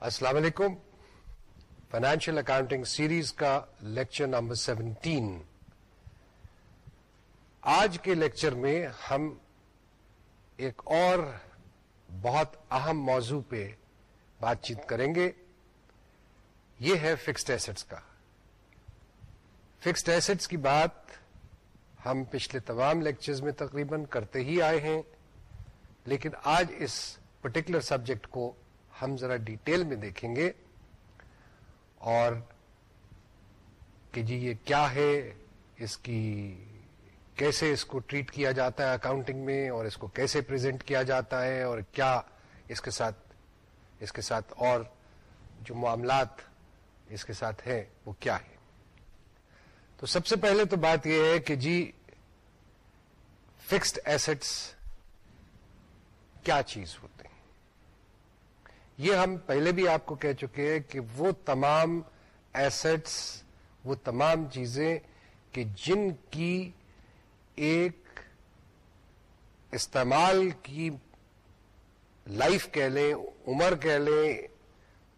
السلام علیکم۔ Financial accounting series کا لیکچر نمبر سیونٹین آج کے لیکچر میں ہم ایک اور بہت اہم موضوع پہ بات چیت کریں گے۔ یہ ہے فکسڈ ایسٹس کا۔ فکسڈ ایسٹس کی بات ہم پچھلے تمام لیکچرز میں تقریباً کرتے ہی آئے ہیں، لیکن آج اس پرٹیکولر سبجیکٹ کو ہم ذرا ڈیٹیل میں دیکھیں گے اور کہ جی یہ کیا ہے، اس کی کیسے اس کو ٹریٹ کیا جاتا ہے اکاؤنٹنگ میں اور اس کو کیسے پریزنٹ کیا جاتا ہے اور کیا اس کے ساتھ، اس کے ساتھ اور جو معاملات اس کے ساتھ ہیں، وہ کیا ہے تو سب سے پہلے تو بات یہ ہے کہ جی فکسڈ ایسٹس کیا چیز ہوتے ہیں یہ ہم پہلے بھی آپ کو کہہ چکے ہیں کہ وہ تمام ایسٹس وہ تمام چیزیں کہ جن کی ایک استعمال کی لائف کہہ لیں، عمر کہہ لیں،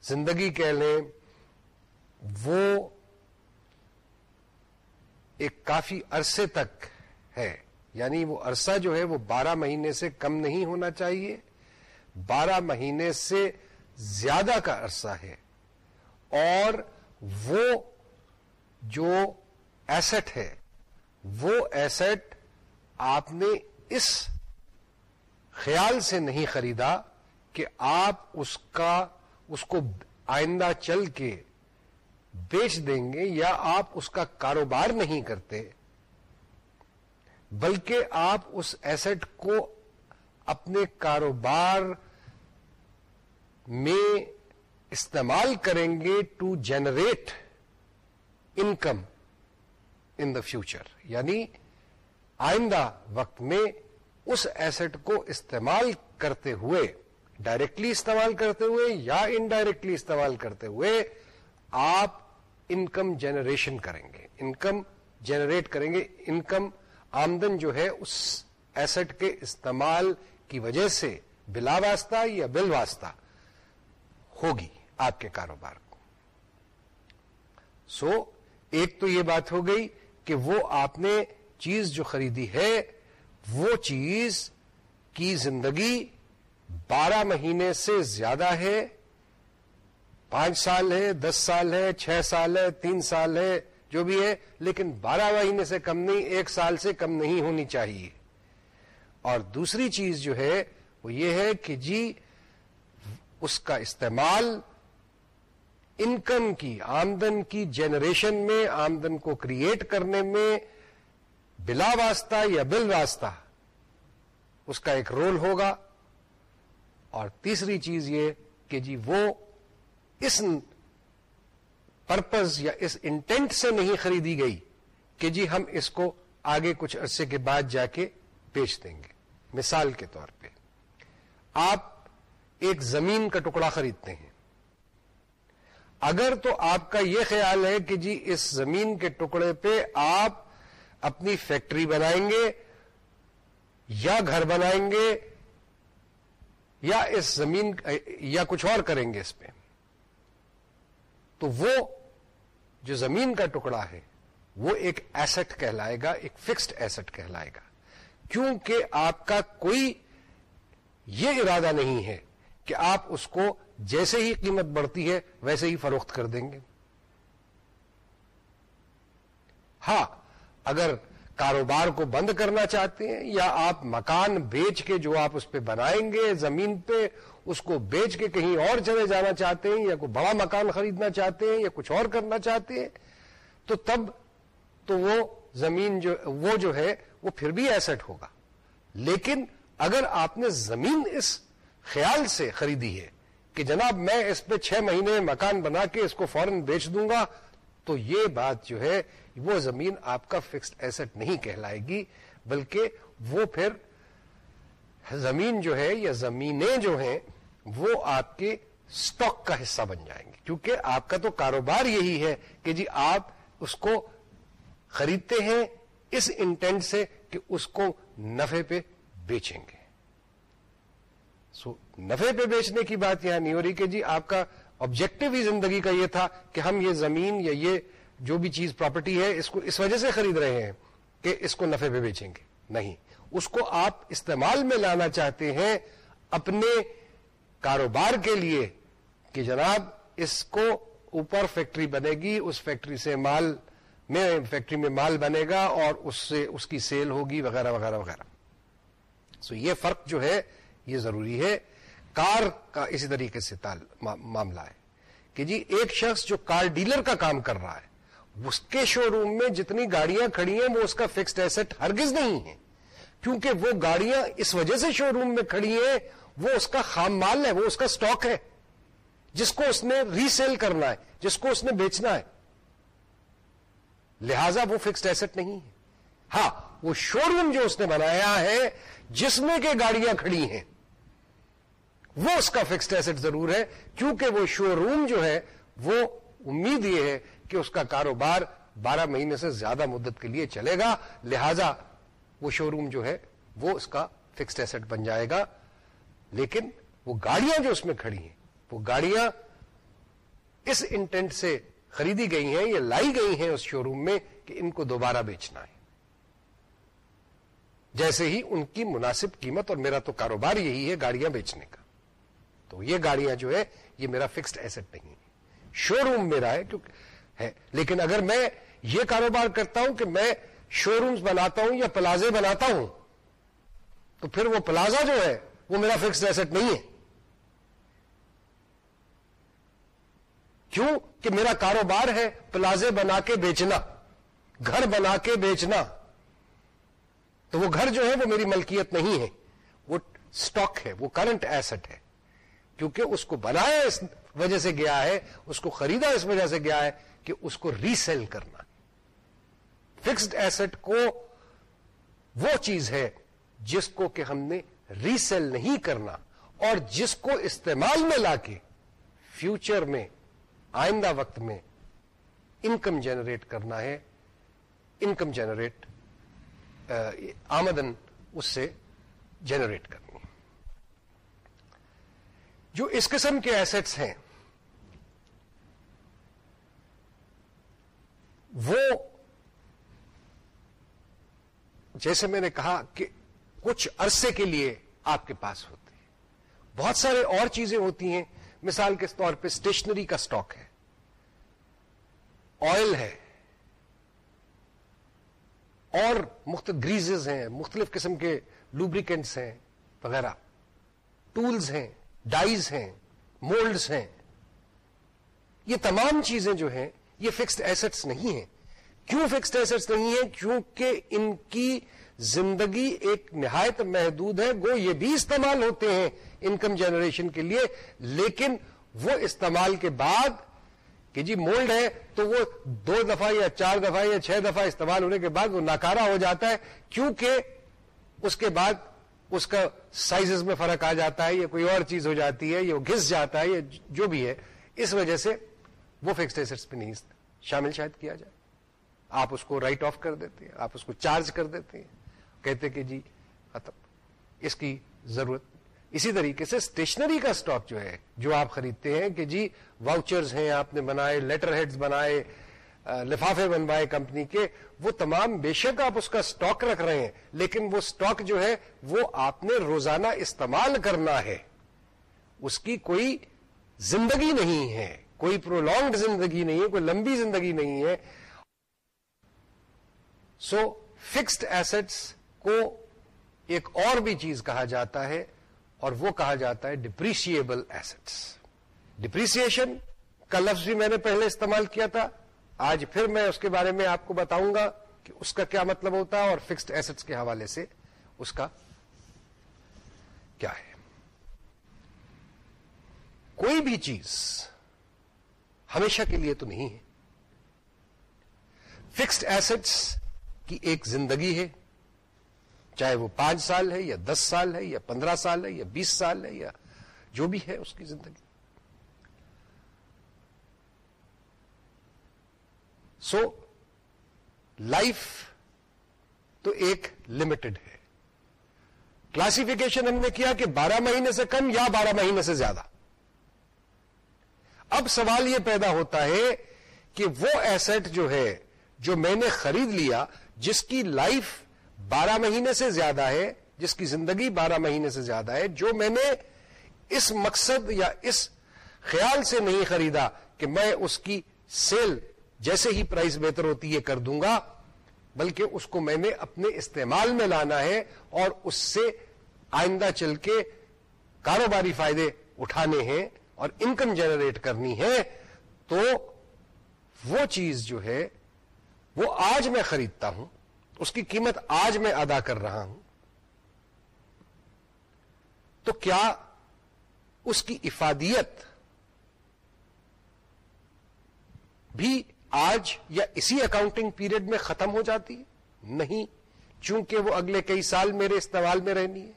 زندگی کہہ لیں، وہ ایک کافی عرصے تک ہے۔ یعنی وہ عرصہ جو ہے وہ بارہ مہینے سے کم نہیں ہونا چاہیے۔ بارہ مہینے سے زیادہ کا عرصہ ہے اور وہ جو ایسٹ ہے، وہ ایسٹ آپ نے اس خیال سے نہیں خریدا کہ آپ اس کا، اس کو آئندہ چل کے بیچ دیں گے یا آپ اس کا کاروبار نہیں کرتے، بلکہ آپ اس ایسٹ کو اپنے کاروبار میں استعمال کریں گے to generate income in the future یعنی آئندہ وقت میں اس ایسٹ کو استعمال کرتے ہوئے ڈائریکٹلی استعمال کرتے ہوئے یا انڈائریکٹلی استعمال کرتے ہوئے آپ انکم جنریشن کریں گے۔ انکم جنریٹ کریں گے۔ انکم آمدن جو ہے اس ایسٹ کے استعمال کی وجہ سے بلا واسطہ یا بل واسطہ ہوگی آپ کے کاروبار کو۔ سو so, ایک تو یہ بات ہو گئی کہ وہ آپ نے چیز جو خریدی ہے وہ چیز کی زندگی بارہ مہینے سے زیادہ ہے پانچ سال ہے دس سال ہے چھ سال ہے تین سال ہے جو بھی ہے لیکن بارہ مہینے سے کم نہیں ایک سال سے کم نہیں ہونی چاہیے۔ اور دوسری چیز جو ہے وہ یہ ہے کہ جی اس کا استعمال انکم کی، آمدن کی جنریشن میں، آمدن کو کریٹ کرنے میں بلا واسطہ یا بل واسطہ اس کا ایک رول ہوگا۔ اور تیسری چیز یہ کہ جی وہ اس پرپز یا اس انٹینٹ سے نہیں خریدی گئی کہ جی ہم اس کو آگے کچھ عرصے کے بعد جا کے بیچ دیں گے۔ مثال کے طور پہ آپ ایک زمین کا ٹکڑا خریدتے ہیں۔ اگر تو آپ کا یہ خیال ہے کہ جی اس زمین کے ٹکڑے پہ آپ اپنی فیکٹری بنائیں گے یا گھر بنائیں گے یا اس زمین یا کچھ اور کریں گے اس پہ۔ تو وہ جو زمین کا ٹکڑا ہے، وہ ایک ایسٹ کہلائے گا، ایک فکسڈ ایسٹ کہلائے گا۔ کیونکہ آپ کا کوئی یہ ارادہ نہیں ہے کہ آپ اس کو جیسے ہی قیمت بڑھتی ہے ویسے ہی فروخت کر دیں گے۔ ہاں اگر کاروبار کو بند کرنا چاہتے ہیں یا آپ مکان بیچ کے جو آپ اس پہ بنائیں گے زمین پہ، اس کو بیچ کے کہیں اور چلے جانا چاہتے ہیں یا کوئی بڑا مکان خریدنا چاہتے ہیں یا کچھ اور کرنا چاہتے ہیں، تو تب تو وہ زمین جو، وہ جو ہے، وہ پھر بھی ایسٹ ہوگا۔ لیکن اگر آپ نے زمین اس خیال سے خریدی ہے کہ جناب میں اس پہ چھ مہینے مکان بنا کے اس کو فوراً بیچ دوں گا، تو یہ بات جو ہے، وہ زمین آپ کا فکسڈ ایسٹ نہیں کہلائے گی، بلکہ وہ پھر زمین جو ہے یا زمینیں جو ہیں، وہ آپ کے سٹاک کا حصہ بن جائیں گے کیونکہ آپ کا تو کاروبار یہی ہے کہ جی آپ اس کو خریدتے ہیں اس انٹینٹ سے کہ اس کو نفے پہ بیچیں گے۔ سو نفے پہ بیچنے کی بات یہاں نہیں ہو رہی کہ جی آپ کا آبجیکٹو ہی زندگی کا یہ تھا کہ ہم یہ زمین یا یہ جو بھی چیز پراپرٹی ہے، اس کو اس وجہ سے خرید رہے ہیں کہ اس کو نفے پہ بیچیں گے۔ نہیں۔ اس کو آپ استعمال میں لانا چاہتے ہیں اپنے کاروبار کے لیے کہ جناب اس کو اوپر فیکٹری بنے گی، اس فیکٹری سے مال میں، فیکٹری میں مال بنے گا اور اس سے اس کی سیل ہوگی، وغیرہ وغیرہ وغیرہ۔ سو یہ فرق جو ہے یہ ضروری ہے، کار کا اسی طریقے سے معاملہ ہے کہ جی ایک شخص جو کار ڈیلر کا کام کر رہا ہے، اس کے شو روم میں جتنی گاڑیاں کھڑی ہیں، وہ اس کا فکسڈ ایسٹ ہرگز نہیں ہے۔ کیونکہ وہ گاڑیاں اس وجہ سے شو روم میں کھڑی ہیں، وہ اس کا خام مال ہے، وہ اس کا سٹاک ہے، جس کو اس نے ری سیل کرنا ہے، جس کو اس نے بیچنا ہے۔ لہذا وہ فکسڈ ایسٹ نہیں ہے۔ ہاں وہ شو روم جو اس نے بنایا ہے، جس میں کہ گاڑیاں کھڑی ہیں۔ وہ اس کا فکسڈ ایسٹ ضرور ہے، کیونکہ وہ شو روم جو ہے، وہ امید یہ ہے کہ اس کا کاروبار بارہ مہینے سے زیادہ مدت کے لیے چلے گا۔ لہذا وہ شو روم جو ہے، وہ اس کا فکسڈ ایسٹ بن جائے گا۔ لیکن وہ گاڑیاں جو اس میں کھڑی ہیں، وہ گاڑیاں اس انٹینٹ سے خریدی گئی ہیں، یا لائی گئی ہیں اس شو روم میں کہ ان کو دوبارہ بیچنا ہے۔ جیسے ہی ان کی مناسب قیمت، اور میرا تو کاروبار یہی ہے گاڑیاں بیچنے کا۔ تو یہ گاڑیاں جو ہے، یہ میرا فکسڈ ایسٹ نہیں ہے۔ شو روم میرا ہے، کیونکہ ہے۔ لیکن اگر میں یہ کاروبار کرتا ہوں کہ میں شو رومز بناتا ہوں یا پلازے بناتا ہوں، تو پھر وہ پلازا جو ہے، وہ میرا فکسڈ ایسٹ نہیں ہے۔ کیوں؟ کہ میرا کاروبار ہے پلازے بنا کے بیچنا، گھر بنا کے بیچنا۔ تو وہ گھر جو ہے، وہ میری ملکیت نہیں ہے۔ وہ سٹاک ہے، وہ کرنٹ ایسٹ ہے۔ کیونکہ اس کو بنایا اس وجہ سے گیا ہے، اس کو خریدا اس وجہ سے گیا ہے کہ اس کو ریسیل کرنا۔ فکسڈ ایسٹ کو وہ چیز ہے جس کو کہ ہم نے ریسیل نہیں کرنا اور جس کو استعمال میں لا کے فیوچر میں، آئندہ وقت میں انکم جنریٹ کرنا ہے۔ انکم جنریٹ آمدن اس سے جنریٹ کرنی جو اس قسم کے ایسٹس ہیں، وہ جیسے میں نے کہا کہ کچھ عرصے کے لیے آپ کے پاس ہوتے ہیں۔ بہت سارے اور چیزیں ہوتی ہیں۔ مثال کے طور پہ اسٹیشنری کا سٹاک ہے۔ آئل ہے۔ اور مختلف گریزز ہیں، مختلف قسم کے لوبریکینٹس ہیں، وغیرہ۔ ٹولز ہیں۔ ڈائز ہیں، مولڈز ہیں۔ یہ تمام چیزیں جو ہیں، یہ فکسڈ ایسٹس نہیں ہیں۔ کیوں فکسڈ ایسٹس نہیں ہیں؟ کیونکہ ان کی زندگی ایک نہایت محدود ہے۔ وہ یہ بھی استعمال ہوتے ہیں انکم جنریشن کے لیے، لیکن وہ استعمال کے بعد کہ جی مولڈ ہے تو وہ دو دفعہ یا چار دفعہ یا چھ دفعہ استعمال ہونے کے بعد وہ ناکارا ہو جاتا ہے، کیونکہ اس کے بعد اس کا سائزز میں فرق آ جاتا ہے یا کوئی اور چیز ہو جاتی ہے یا گھس جاتا ہے یا جو بھی ہے، اس وجہ سے وہ فکسڈ ایسٹس پہ نہیں شامل شاید کیا جائے۔ آپ اس کو رائٹ آف کر دیتے ہیں، آپ اس کو چارج کر دیتے ہیں۔ کہتے کہ جی ختم۔ اس کی ضرورت۔ اسی طریقے سے اسٹیشنری کا اسٹاک جو ہے، جو آپ خریدتے ہیں کہ جی واؤچرز ہیں، آپ نے بنائے لیٹر ہیڈز بنائے لفافے بنوائے کمپنی کے، وہ تمام بے شک آپ اس کا اسٹاک رکھ رہے ہیں، لیکن وہ اسٹاک جو ہے، وہ آپ نے روزانہ استعمال کرنا ہے۔ اس کی کوئی زندگی نہیں ہے، کوئی پرولونگڈ زندگی نہیں ہے، کوئی لمبی زندگی نہیں ہے۔ سو فکسڈ ایسٹس کو ایک اور بھی چیز کہا جاتا ہے، اور وہ کہا جاتا ہے ڈپریشیبل ایسٹس ڈپریسن کا لفظ بھی میں نے پہلے استعمال کیا تھا۔ آج پھر میں اس کے بارے میں آپ کو بتاؤں گا کہ اس کا کیا مطلب ہوتا ہے اور فکسڈ ایسٹس کے حوالے سے اس کا کیا ہے۔ کوئی بھی چیز ہمیشہ کے لیے تو نہیں ہے۔ فکسڈ ایسٹس کی ایک زندگی ہے، چاہے وہ پانچ سال ہے یا دس سال ہے یا پندرہ سال ہے یا بیس سال ہے یا جو بھی ہے اس کی زندگی۔ سو لائف تو ایک لمیٹڈ ہے۔ کلاسیفیکیشن ہم نے کیا کہ بارہ مہینے سے کم یا بارہ مہینے سے زیادہ۔ اب سوال یہ پیدا ہوتا ہے کہ وہ ایسٹ جو ہے جو میں نے خرید لیا، جس کی لائف بارہ مہینے سے زیادہ ہے، جس کی زندگی بارہ مہینے سے زیادہ ہے، جو میں نے اس مقصد یا اس خیال سے نہیں خریدا کہ میں اس کی سیل جیسے ہی پرائز بہتر ہوتی ہے کر دوں گا، بلکہ اس کو میں نے اپنے استعمال میں لانا ہے اور اس سے آئندہ چل کے کاروباری فائدے اٹھانے ہیں اور انکم جنریٹ کرنی ہے، تو وہ چیز جو ہے، وہ آج میں خریدتا ہوں، اس کی قیمت آج میں ادا کر رہا ہوں۔ تو کیا اس کی افادیت بھی آج یا اسی اکاؤنٹنگ پیریڈ میں ختم ہو جاتی ہے؟ نہیں، چونکہ وہ اگلے کئی سال میرے استعمال میں رہنی ہے۔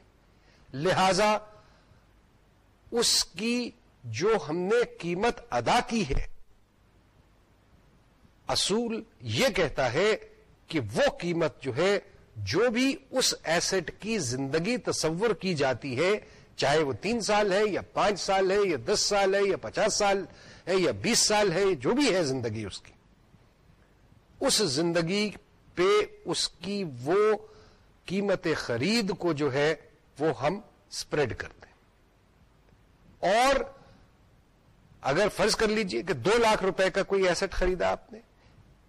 لہذا اس کی جو ہم نے قیمت ادا کی ہے، اصول یہ کہتا ہے کہ وہ قیمت جو ہے، جو بھی اس ایسٹ کی زندگی تصور کی جاتی ہے، چاہے وہ تین سال ہے، یا پانچ سال ہے، یا دس سال ہے، یا پچاس سال ہے، یا بیس سال ہے، جو بھی ہے زندگی اس کی۔ اس زندگی پہ اس کی وہ قیمت خرید کو جو ہے وہ ہم اسپریڈ کرتے ہیں۔ اور اگر فرض کر لیجیے کہ دو لاکھ روپے کا کوئی ایسٹ خریدا آپ نے،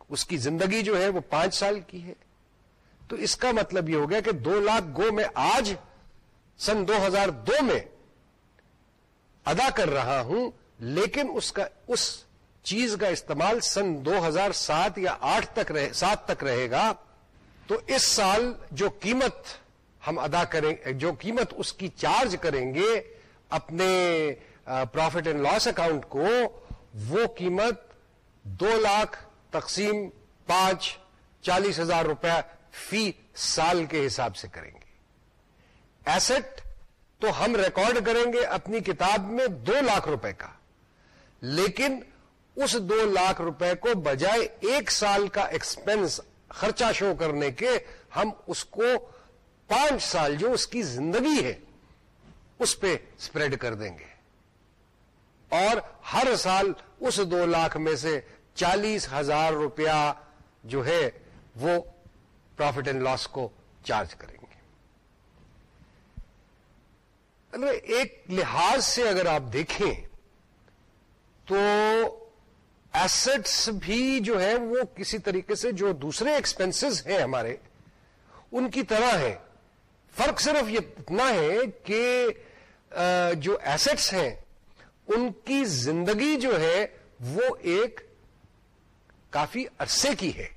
اس کی زندگی جو ہے وہ پانچ سال کی ہے۔ تو اس کا مطلب یہ ہو گیا کہ دو لاکھ گو میں آج سن دو ہزار دو میں ادا کر رہا ہوں، لیکن اس کا، اس چیز کا استعمال سن دو ہزار سات یا آٹھ تک رہے سات تک رہے گا، تو اس سال جو قیمت ہم ادا کریں، جو قیمت اس کی چارج کریں گے اپنے پروفٹ اینڈ لاس اکاؤنٹ کو، وہ قیمت دو لاکھ تقسیم پانچ، چالیس ہزار روپیہ فی سال کے حساب سے کریں گے۔ ایسٹ تو ہم ریکارڈ کریں گے اپنی کتاب میں دو لاکھ روپے کا، لیکن اس دو لاکھ روپے کو بجائے ایک سال کا ایکسپینس خرچہ شو کرنے کے ہم اس کو پانچ سال جو اس کی زندگی ہے، اس پہ اسپریڈ کر دیں گے۔ اور ہر سال اس دو لاکھ میں سے چالیس ہزار روپیہ جو ہے وہ پروفٹ اینڈ لاس کو چارج کریں گے۔ ایک لحاظ سے اگر آپ دیکھیں تو ایسٹس بھی جو ہے وہ کسی طریقے سے جو دوسرے ایکسپنسز ہیں ہمارے، ان کی طرح ہے فرق صرف یہ اتنا ہے کہ جو ایسٹس ہیں، ان کی زندگی جو ہے وہ ایک کافی عرصے کی ہے۔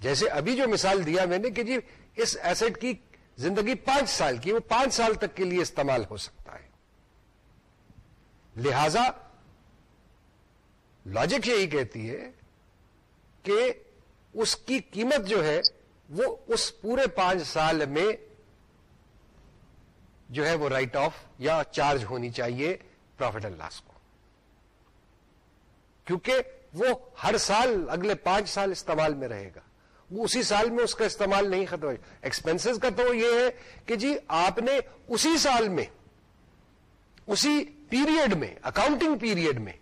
جیسے ابھی جو مثال دیا میں نے کہ جی اس ایسٹ کی زندگی پانچ سال کی، وہ پانچ سال تک کے لیے استعمال ہو سکتا ہے۔ لہذا لاجک یہی کہتی ہے کہ اس کی قیمت جو ہے وہ اس پورے پانچ سال میں جو ہے وہ رائٹ آف یا چارج ہونی چاہیے پروفٹ اینڈ لاس کو۔ کیونکہ وہ ہر سال اگلے پانچ سال استعمال میں رہے گا۔ وہ اسی سال میں اس کا استعمال نہیں ختم ہو ایکسپینسز کا تو یہ ہے کہ جی آپ نے اسی سال میں، اسی پیریڈ میں اکاؤنٹنگ پیریڈ میں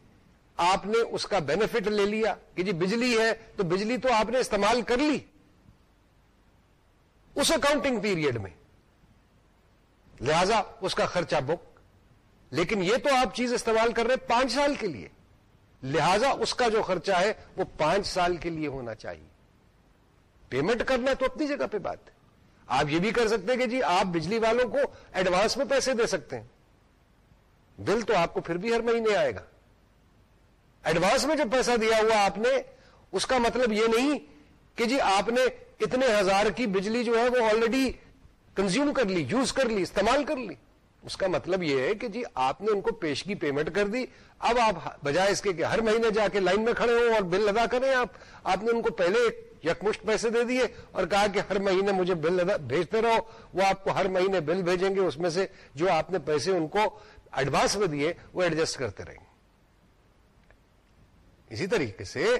آپ نے اس کا بینیفٹ لے لیا کہ جی بجلی ہے تو بجلی تو آپ نے استعمال کر لی اس اکاؤنٹنگ پیریڈ میں۔ لہذا اس کا خرچہ بک لیکن یہ تو آپ چیز استعمال کر رہے پانچ سال کے لیے۔ لہذا اس کا جو خرچہ ہے وہ پانچ سال کے لیے ہونا چاہیے۔ پیمنٹ کرنا تو اپنی جگہ پہ بات ہے۔ آپ یہ بھی کر سکتے ہیں کہ جی آپ بجلی والوں کو ایڈوانس میں پیسے دے سکتے ہیں۔ بل تو آپ کو پھر بھی ہر مہینے آئے گا۔ ایڈوانس میں جو پیسہ دیا ہوا آپ نے، اس کا مطلب یہ نہیں کہ جی آپ نے اتنے ہزار کی بجلی جو ہے وہ آلریڈی کنزیوم کر لی یوز کر لی، استعمال کر لی۔ اس کا مطلب یہ ہے کہ جی آپ نے ان کو پیشگی پیمنٹ کر دی۔ اب آپ بجائے اس کے کہ ہر مہینے جا کے لائن میں کھڑے ہوں اور بل ادا کریں آپ۔ آپ نے ان کو پہلے یکمشت پیسے دے دیے اور کہا کہ ہر مہینے مجھے بل بھیجتے رہو۔ وہ آپ کو ہر مہینے بل بھیجیں گے۔ اس میں سے جو آپ نے پیسے ان کو ایڈوانس میں دیے، وہ ایڈجسٹ کرتے رہیں گے۔ اسی طریقے سے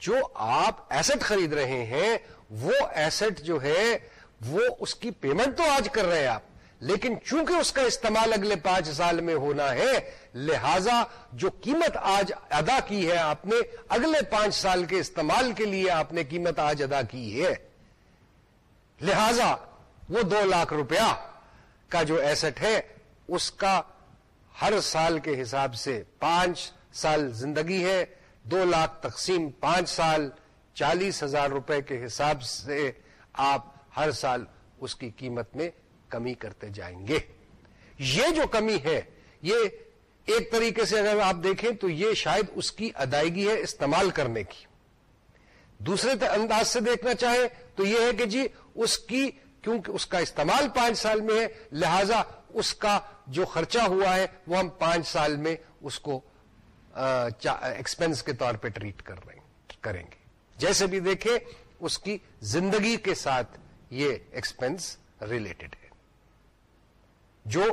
جو آپ ایسٹ خرید رہے ہیں، وہ ایسٹ جو ہے، وہ اس کی پیمنٹ تو آج کر رہے ہیں آپ، لیکن چونکہ اس کا استعمال اگلے پانچ سال میں ہونا ہے، لہذا جو قیمت آج ادا کی ہے آپ نے، اگلے پانچ سال کے استعمال کے لیے آپ نے قیمت آج ادا کی ہے۔ لہذا وہ دو لاکھ روپیہ کا جو ایسٹ ہے، اس کا ہر سال کے حساب سے پانچ سال زندگی ہے۔ دو لاکھ تقسیم پانچ سال، چالیس ہزار روپے کے حساب سے آپ ہر سال اس کی قیمت میں کمی کرتے جائیں گے۔ یہ جو کمی ہے، یہ ایک طریقے سے اگر آپ دیکھیں تو یہ شاید اس کی ادائیگی ہے استعمال کرنے کی۔ دوسرے انداز سے دیکھنا چاہے تو یہ ہے کہ جی اس کی، کیونکہ اس کا استعمال پانچ سال میں ہے، لہذا اس کا جو خرچہ ہوا ہے، وہ ہم پانچ سال میں اس کو ایکسپینس کے طور پہ ٹریٹ کر رہے کریں گے۔ جیسے بھی دیکھیں، اس کی زندگی کے ساتھ یہ ایکسپینس ریلیٹڈ ہے، جو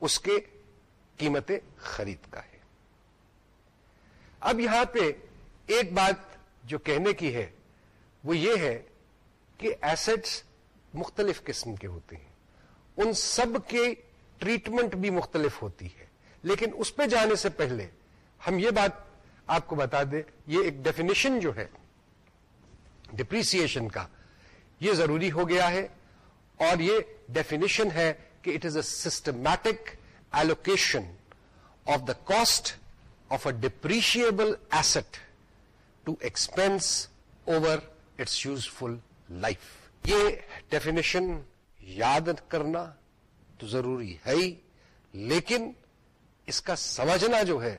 اس کے قیمت خرید کا ہے۔ اب یہاں پہ ایک بات جو کہنے کی ہے، وہ یہ ہے کہ ایسٹس مختلف قسم کے ہوتے ہیں۔ ان سب کے ٹریٹمنٹ بھی مختلف ہوتی ہے، لیکن اس پہ جانے سے پہلے ہم یہ بات آپ کو بتا دیں، یہ ایک ڈیفینیشن جو ہے ڈپریسیشن کا، یہ ضروری ہو گیا ہے اور یہ ڈیفینیشن ہے کہ it is a systematic allocation of the cost of a depreciable asset to expense over its useful life یہ ڈیفینیشن یاد کرنا تو ضروری ہے ہی، لیکن اس کا سمجھنا جو ہے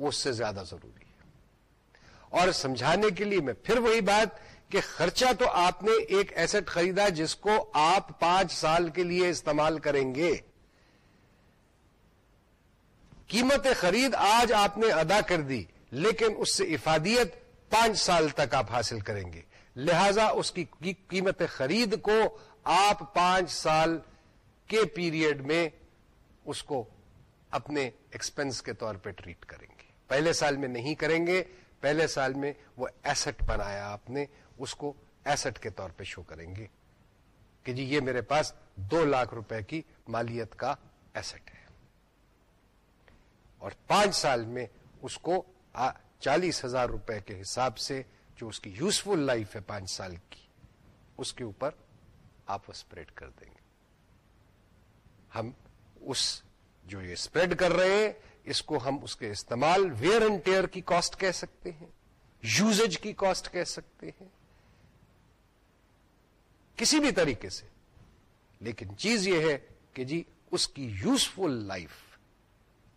وہ اس سے زیادہ ضروری ہے۔ اور سمجھانے کے لیے میں پھر وہی بات کہ خرچہ تو آپ نے ایک ایسٹ خریدا جس کو آپ پانچ سال کے لیے استعمال کریں گے۔ قیمت خرید آج آپ نے ادا کر دی، لیکن اس سے افادیت پانچ سال تک آپ حاصل کریں گے۔ لہذا اس کی قیمت خرید کو آپ پانچ سال کے پیریڈ میں اس کو اپنے ایکسپنس کے طور پہ ٹریٹ کریں گے۔ پہلے سال میں نہیں کریں گے، پہلے سال میں وہ ایسٹ بنایا آپ نے، اس کو ایسٹ کے طور پہ شو کریں گے۔ کہ جی یہ میرے پاس دو لاکھ روپے کی مالیت کا ایسٹ ہے۔ اور پانچ سال میں اس کو چالیس ہزار روپے کے حساب سے جو اس کی یوزفل لائف ہے پانچ سال کی، اس کے اوپر آپ اسپریڈ کر دیں گے۔ ہم اس جو یہ اسپریڈ کر رہے ہیں اس کو ہم اس کے استعمال ویئر اینڈ ٹیئر کی کاسٹ کہہ سکتے ہیں یوزج کی کاسٹ کہہ سکتے ہیں۔ کسی بھی طریقے سے۔ لیکن چیز یہ ہے کہ جی اس کی یوزفل لائف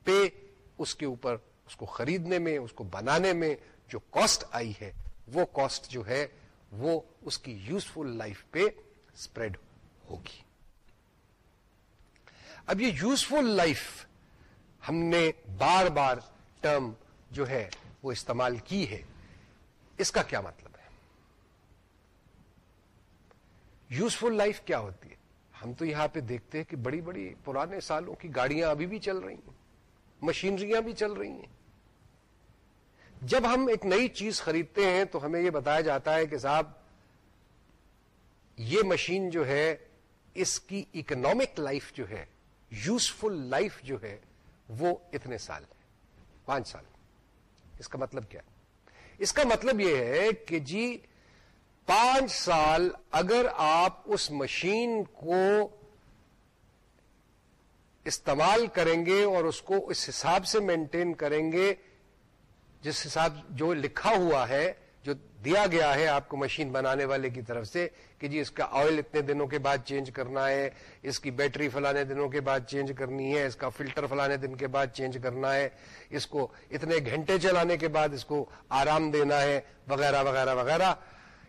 پہ اس کے اوپر، اس کو خریدنے میں، اس کو بنانے میں جو کاسٹ آئی ہے، وہ کاسٹ جو ہے، وہ اس کی یوزفل لائف پہ اسپریڈ ہوگی۔ اب یہ یوزفل لائف ہم نے بار بار ٹرم جو ہے وہ استعمال کی ہے۔ اس کا کیا مطلب ہے؟ یوزفل لائف کیا ہوتی ہے؟ ہم تو یہاں پہ دیکھتے ہیں کہ بڑی بڑی پرانے سالوں کی گاڑیاں ابھی بھی چل رہی ہیں، مشینریاں بھی چل رہی ہیں۔ جب ہم ایک نئی چیز خریدتے ہیں تو ہمیں یہ بتایا جاتا ہے کہ صاحب، یہ مشین جو ہے، اس کی اکنامک لائف جو ہے یوزفل لائف جو ہے وہ اتنے سال ہے پانچ سال اس کا مطلب کیا اس کا مطلب یہ ہے کہ جی پانچ سال اگر آپ اس مشین کو استعمال کریں گے اور اس کو اس حساب سے مینٹین کریں گے، جس حساب جو لکھا ہوا ہے جو دیا گیا ہے آپ کو مشین بنانے والے کی طرف سے کہ جی اس کا آئل اتنے دنوں کے بعد چینج کرنا ہے، اس کی بیٹری فلانے دنوں کے بعد چینج کرنی ہے، اس کا فلٹر فلانے دن کے بعد چینج کرنا ہے، اس کو اتنے گھنٹے چلانے کے بعد اس کو آرام دینا ہے، وغیرہ وغیرہ وغیرہ،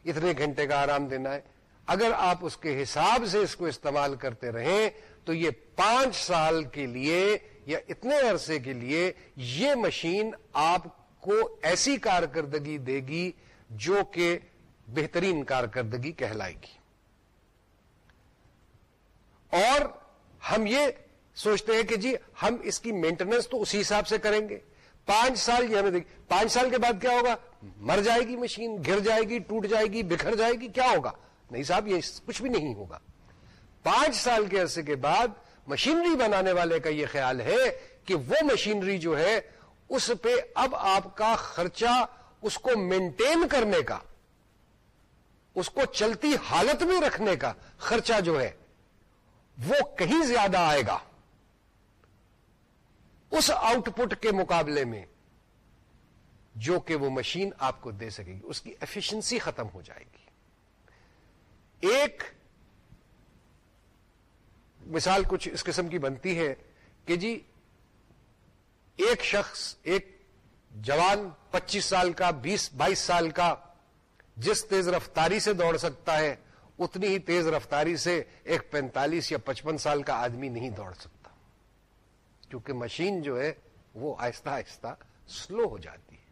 اتنے گھنٹے کا آرام دینا ہے۔ اگر آپ اس کے حساب سے اس کو استعمال کرتے رہیں تو یہ پانچ سال کے لیے یا اتنے عرصے کے لیے یہ مشین آپ کو ایسی کارکردگی دے گی جو کہ بہترین کارکردگی کہلائے گی۔ اور ہم یہ سوچتے ہیں کہ جی ہم اس کی مینٹیننس تو اسی حساب سے کریں گے۔ پانچ سال یہ ہمیں دیکھ، پانچ سال کے بعد کیا ہوگا؟ مر جائے گی مشین گر جائے گی، ٹوٹ جائے گی، بکھر جائے گی، کیا ہوگا؟ نہیں صاحب، یہ کچھ بھی نہیں ہوگا۔ پانچ سال کے عرصے کے بعد مشینری بنانے والے کا یہ خیال ہے کہ وہ مشینری جو ہے اس پہ اب آپ کا خرچہ اس کو مینٹین کرنے کا، اس کو چلتی حالت میں رکھنے کا خرچہ جو ہے، وہ کہیں زیادہ آئے گا۔ اس آؤٹ پٹ کے مقابلے میں جو کہ وہ مشین آپ کو دے سکے گی، اس کی ایفیشنسی ختم ہو جائے گی۔ ایک مثال کچھ اس قسم کی بنتی ہے کہ جی ایک شخص، ایک جوان پچیس سال کا، بیس، بائیس سال کا، جس تیز رفتاری سے دوڑ سکتا ہے، اتنی ہی تیز رفتاری سے ایک پینتالیس یا پچپن سال کا آدمی نہیں دوڑ سکتا۔ کیونکہ مشین جو ہے، وہ آہستہ آہستہ سلو ہو جاتی ہے۔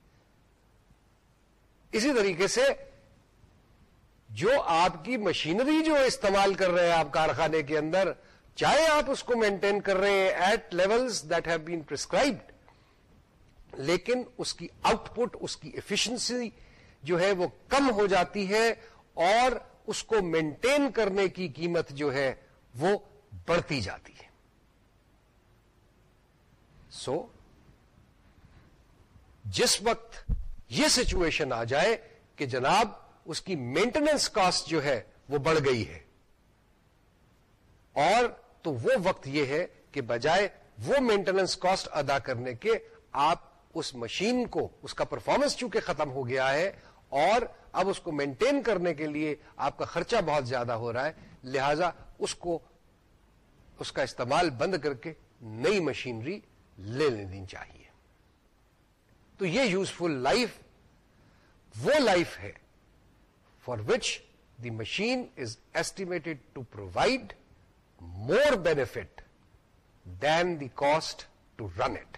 اسی طریقے سے جو آپ کی مشینری جو استعمال کر رہے ہیں آپ کارخانے کے اندر، چاہے آپ اس کو مینٹین کر رہے ہیں at levels that have been prescribed لیکن اس کی آؤٹ پٹ اس کی ایفیشنسی جو ہے وہ کم ہو جاتی ہے اور اس کو مینٹین کرنے کی قیمت جو ہے وہ بڑھتی جاتی ہے۔ سو so, جس وقت یہ سچویشن آ جائے کہ جناب اس کی مینٹیننس کاسٹ جو ہے وہ بڑھ گئی ہے اور تو وہ وقت یہ ہے کہ بجائے وہ مینٹیننس کاسٹ ادا کرنے کے آپ اس مشین کو، اس کا پرفارمنس چونکہ ختم ہو گیا ہے اور اب اس کو مینٹین کرنے کے لیے آپ کا خرچہ بہت زیادہ ہو رہا ہے، لہذا اس کو، اس کا استعمال بند کر کے نئی مشینری لے لینی چاہیے۔ تو یہ یوزفل لائف وہ لائف ہے for which the machine is estimated to provide more benefit than the cost to run it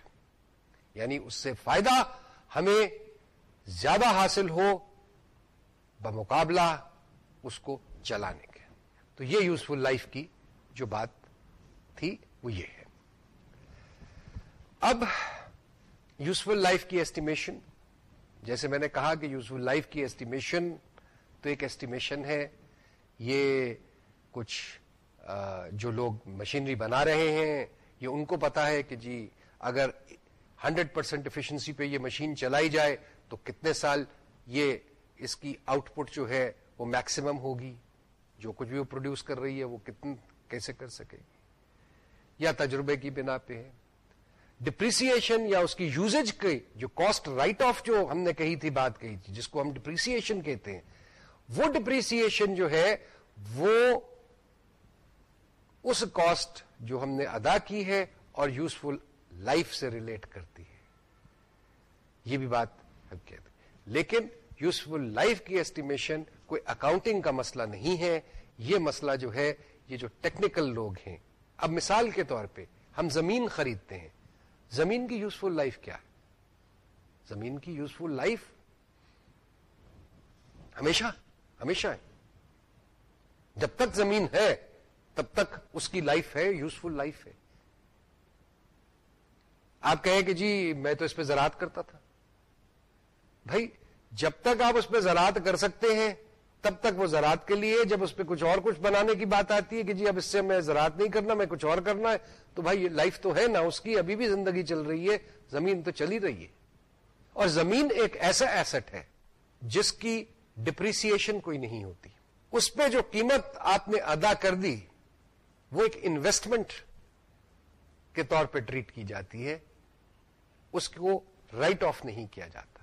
یعنی اس سے فائدہ ہمیں زیادہ حاصل ہو بمقابلہ اس کو چلانے کے۔ تو یہ یوزفل لائف کی جو بات تھی وہ یہ ہے۔ اب یوزفل لائف کی ایسٹیمیشن جیسے میں نے کہا کہ یوزفل لائف کی ایسٹیمیشن تو ایک ایسٹیمیشن ہے۔ یہ کچھ جو لوگ مشینری بنا رہے ہیں، یہ ان کو پتا ہے کہ جی اگر ہنڈریڈ پرسینٹ ایفیشنسی پہ یہ مشین چلائی جائے تو کتنے سال یہ اس کی آؤٹ پٹ جو ہے وہ میکسیمم ہوگی؟ جو کچھ بھی وہ پروڈیوس کر رہی ہے وہ کتن، کیسے کر سکے؟ گی یا تجربے کی بنا پہ ہے۔ ڈپریسیشن یا اس کی یوزج کے جو کاسٹ رائٹ آف جو ہم نے کہی تھی، بات کہی تھی، جس کو ہم ڈپریسیشن کہتے ہیں، وہ ڈپریسیشن جو ہے وہ اس کاسٹ جو ہم نے ادا کی ہے اور یوزفل لائف سے ریلیٹ کرتی ہے۔ یہ بھی بات ہم کہتے لیکن یوزفل لائف کی ایسٹیمیشن کوئی اکاؤنٹنگ کا مسئلہ نہیں ہے۔ یہ مسئلہ جو ہے، یہ جو ٹیکنیکل لوگ ہیں۔ اب مثال کے طور پہ ہم زمین خریدتے ہیں۔ زمین کی یوزفل لائف کیا ہے؟ زمین کی یوزفل لائف ہمیشہ ہمیشہ ہے۔ جب تک زمین ہے، تب تک اس کی لائف ہے یوزفل لائف ہے۔ آپ کہیں کہ جی میں تو اس پہ زراعت کرتا تھا۔ بھائی، جب تک آپ اس پہ زراعت کر سکتے ہیں، تب تک وہ زراعت کے لیے، جب اس پہ کچھ اور کچھ بنانے کی بات آتی ہے کہ جی اب اس سے میں زراعت نہیں کرنا، میں کچھ اور کرنا ہے، تو بھائی لائف تو ہے نا، اس کی ابھی بھی زندگی چل رہی ہے، زمین تو چلی رہی ہے۔ اور زمین ایک ایسا ایسٹ ہے جس کی ڈپریسیشن کوئی نہیں ہوتی۔ اس پہ جو قیمت آپ نے ادا کر دی، وہ ایک انویسٹمنٹ کے طور پہ ٹریٹ کی جاتی ہے۔ اس کو رائٹ آف نہیں کیا جاتا۔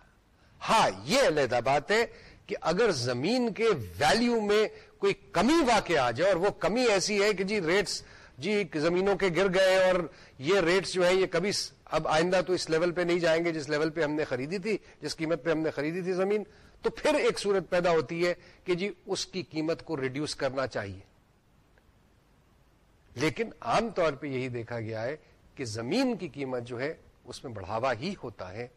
ہاں یہ علیحدہ بات ہے کہ اگر زمین کے ویلیو میں کوئی کمی واقع آ جائے اور وہ کمی ایسی ہے کہ جی ریٹس جی زمینوں کے گر گئے اور یہ ریٹس جو ہے یہ کبھی اب آئندہ تو اس لیول پہ نہیں جائیں گے جس لیول پہ ہم نے خریدی تھی، جس قیمت پہ ہم نے خریدی تھی زمین۔ تو پھر ایک صورت پیدا ہوتی ہے کہ جی اس کی قیمت کو ریڈیوس کرنا چاہیے۔ لیکن عام طور پہ یہی دیکھا گیا ہے کہ زمین کی قیمت جو ہے اس میں بڑھاوا ہی ہوتا ہے،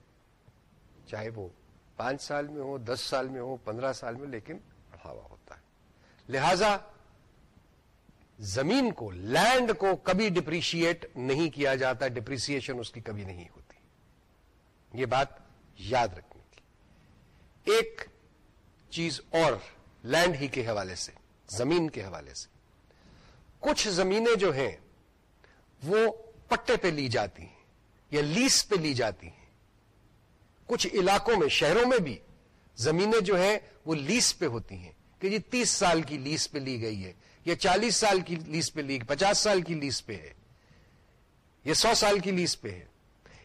چاہے وہ پانچ سال میں ہو، دس سال میں ہو، پندرہ سال میں، لیکن بڑھاوا ہوتا ہے۔ لہذا زمین کو، لینڈ کو کبھی ڈپریشیٹ نہیں کیا جاتا ڈپریسیشن اس کی کبھی نہیں ہوتی۔ یہ بات یاد رکھنے کی۔ ایک چیز اور لینڈ ہی کے حوالے سے، زمین کے حوالے سے۔ کچھ زمینیں جو ہیں، وہ پٹے پہ لی جاتی ہیں۔ یا لیس پہ لی جاتی ہیں۔ کچھ علاقوں میں، شہروں میں بھی زمینیں جو ہیں وہ لیس پہ ہوتی ہیں کہ جی تیس سال کی لیس پہ لی گئی ہے یا چالیس سال کی لیس پہ لی، پچاس سال کی لیس پہ ہے یا سو سال کی لیس پہ ہے۔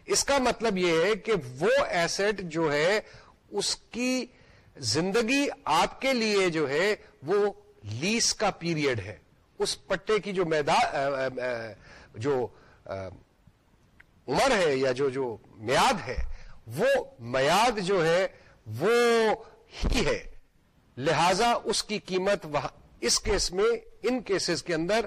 اس کا مطلب یہ ہے کہ وہ ایسٹ جو ہے، اس کی زندگی آپ کے لیے جو ہے، وہ لیس کا پیریڈ ہے۔ اس پٹے کی جو میدان جو عمر ہے یا جو جو میاد ہے، وہ میاد جو ہے، وہ ہی ہے۔ لہذا اس کی قیمت اس کیس میں، ان کیسز کے اندر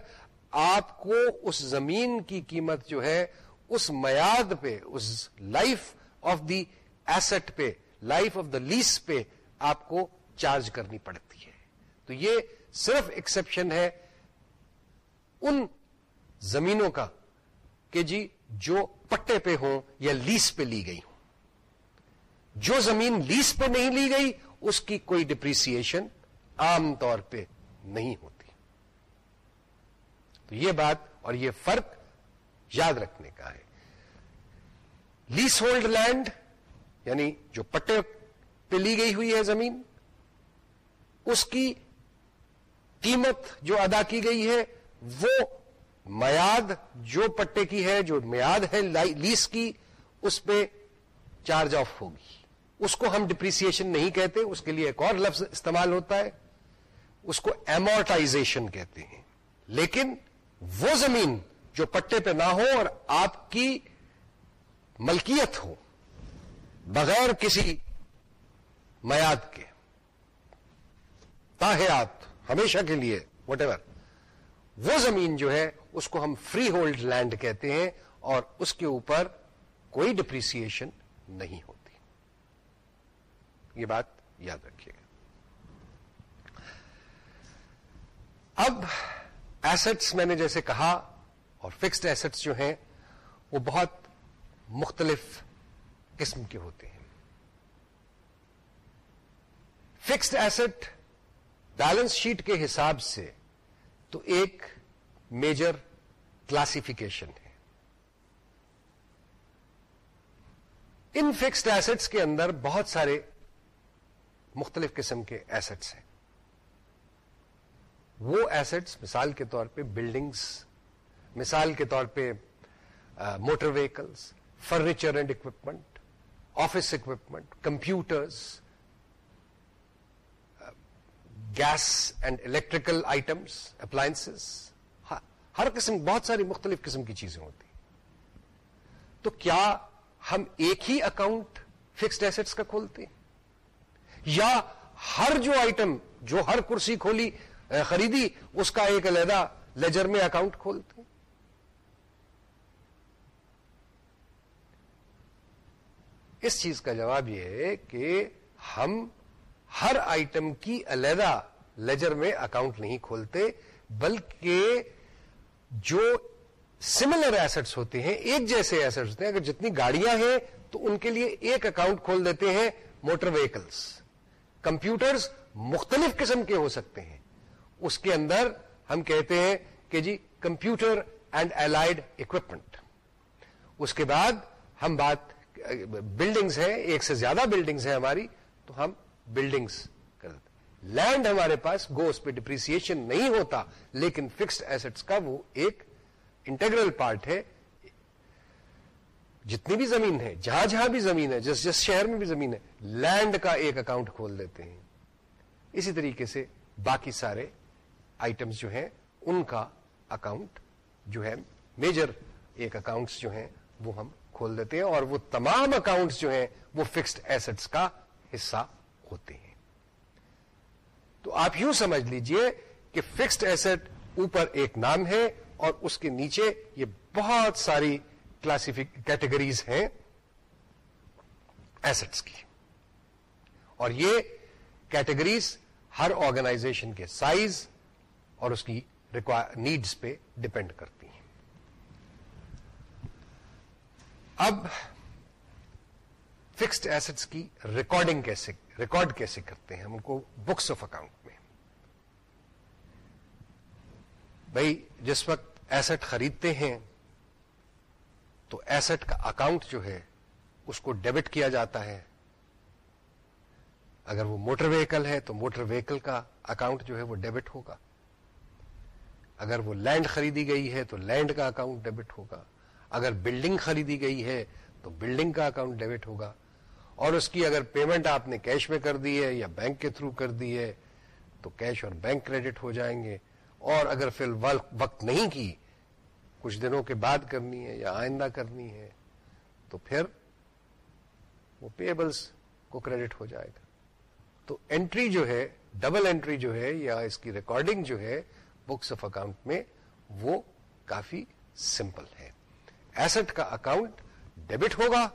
آپ کو اس زمین کی قیمت جو ہے، اس میاد پہ، اس لائف آف دی ایسٹ پہ، لائف آف دا لیس پہ آپ کو چارج کرنی پڑتی ہے۔ تو یہ صرف ایکسپشن ہے ان زمینوں کا۔ کہ جی جو پٹے پہ ہوں یا لیس پہ لی گئی ہوں۔ جو زمین لیس پہ نہیں لی گئی، اس کی کوئی ڈپریسیشن عام طور پہ نہیں ہوتی۔ تو یہ بات اور یہ فرق یاد رکھنے کا ہے۔ لیس ہولڈ لینڈ یعنی جو پٹے پہ لی گئی ہوئی ہے زمین، اس کی قیمت جو ادا کی گئی ہے، وہ میاد جو پٹے کی ہے، جو میاد ہے لیس کی، اس پہ چارج آف ہوگی۔ اس کو ہم ڈپریسیشن نہیں کہتے، اس کے لیے ایک اور لفظ استعمال ہوتا ہے۔ اس کو ایمورٹائزیشن کہتے ہیں۔ لیکن وہ زمین جو پٹے پہ نہ ہو اور آپ کی ملکیت ہو، بغیر کسی میاد کے۔ تاحیات ہمیشہ کے لیے وٹ ایور وہ زمین جو ہے اس کو ہم فری ہولڈ لینڈ کہتے ہیں اور اس کے اوپر کوئی ڈپریسیشن نہیں ہوتی۔ یہ بات یاد رکھیے گا۔ اب ایسٹس میں نے جیسے کہا اور فکسڈ ایسٹس جو ہیں، وہ بہت مختلف قسم کے ہوتے ہیں۔ فکسڈ ایسٹ بیلنس شیٹ کے حساب سے تو ایک میجر کلاسیفیکیشن ہے۔ ان فکسڈ ایسٹس کے اندر بہت سارے مختلف قسم کے ایسٹس ہیں۔ وہ ایسٹس مثال کے طور پہ بلڈنگس مثال کے طور پہ motor vehicles furniture and equipment office equipment computers gas and electrical items appliances ہر قسم، بہت ساری مختلف قسم کی چیزیں ہوتی تو کیا ہم ایک ہی اکاؤنٹ فکسڈ ایسٹس کا کھولتے یا ہر جو آئٹم جو ہر کرسی کھولی خریدی، اس کا ایک علیحدہ لیجر میں اکاؤنٹ کھولتے اس چیز کا جواب یہ ہے کہ ہم ہر آئٹم کی علیحدہ لیجر میں اکاؤنٹ نہیں کھولتے، بلکہ جو سملر ایسٹس ہوتے ہیں، ایک جیسے ایسٹس ہوتے ہیں۔ اگر جتنی گاڑیاں ہیں، تو ان کے لیے ایک اکاؤنٹ کھول دیتے ہیں موٹر ویکلس کمپیوٹرز مختلف قسم کے ہو سکتے ہیں۔ اس کے اندر ہم کہتے ہیں کہ جی کمپیوٹر اینڈ الائڈ اکوپمنٹ اس کے بعد ہم بات بلڈنگز ہیں۔ ایک سے زیادہ بلڈنگز ہیں ہماری، تو ہم بلڈنگز لینڈ ہمارے پاس گو اس پہ ڈپریسن نہیں ہوتا، لیکن فکسڈ ایسٹس کا وہ ایک انٹرگرل پارٹ ہے۔ جتنی بھی زمین ہے، جہاں جہاں بھی زمین ہے، جس جس شہر میں بھی زمین ہے لینڈ کا ایک اکاؤنٹ کھول دیتے ہیں۔ اسی طریقے سے باقی سارے آئٹمس جو ہیں، ان کا اکاؤنٹ جو ہے میجر ایک اکاؤنٹس جو ہیں، وہ ہم کھول دیتے ہیں اور وہ تمام اکاؤنٹس جو ہیں، وہ فکسڈ ایسٹس کا حصہ ہوتے ہیں۔ تو آپ یوں سمجھ لیجیے کہ فکسڈ ایسٹ اوپر ایک نام ہے اور اس کے نیچے یہ بہت ساری کلاسیفک کیٹیگریز ہیں ایسٹس کی۔ اور یہ کیٹیگریز ہر آرگنائزیشن کے سائز اور اس کی نیڈس پہ ڈپینڈ کرتی ہیں۔ اب فکسڈ ایسٹس کی ریکارڈنگ کیسے ریکارڈ کیسے کرتے ہیں؟ ہم ان کو بکس آف اکاؤنٹ میں۔ بھائی، جس وقت ایسٹ خریدتے ہیں، تو ایسٹ کا اکاؤنٹ جو ہے، اس کو ڈیبٹ کیا جاتا ہے۔ اگر وہ موٹر وہیکل ہے، تو موٹر وہیکل کا اکاؤنٹ جو ہے، وہ ڈیبٹ ہوگا۔ اگر وہ لینڈ خریدی گئی ہے، تو لینڈ کا اکاؤنٹ ڈیبٹ ہوگا۔ اگر بلڈنگ خریدی گئی ہے، تو بلڈنگ کا اکاؤنٹ ڈیبٹ ہوگا۔ اور اس کی اگر پیمنٹ آپ نے کیش میں کر دی ہے یا بینک کے تھرو کر دی ہے، تو کیش اور بینک کریڈٹ ہو جائیں گے۔ اور اگر فی الحال وقت نہیں کی، کچھ دنوں کے بعد کرنی ہے یا آئندہ کرنی ہے، تو پھر وہ پیبلس کو کریڈٹ ہو جائے گا۔ تو انٹری جو ہے، ڈبل انٹری جو ہے یا اس کی ریکارڈنگ جو ہے بکس آف اکاؤنٹ میں، وہ کافی سمپل ہے۔ ایسٹ کا اکاؤنٹ ڈیبٹ ہوگا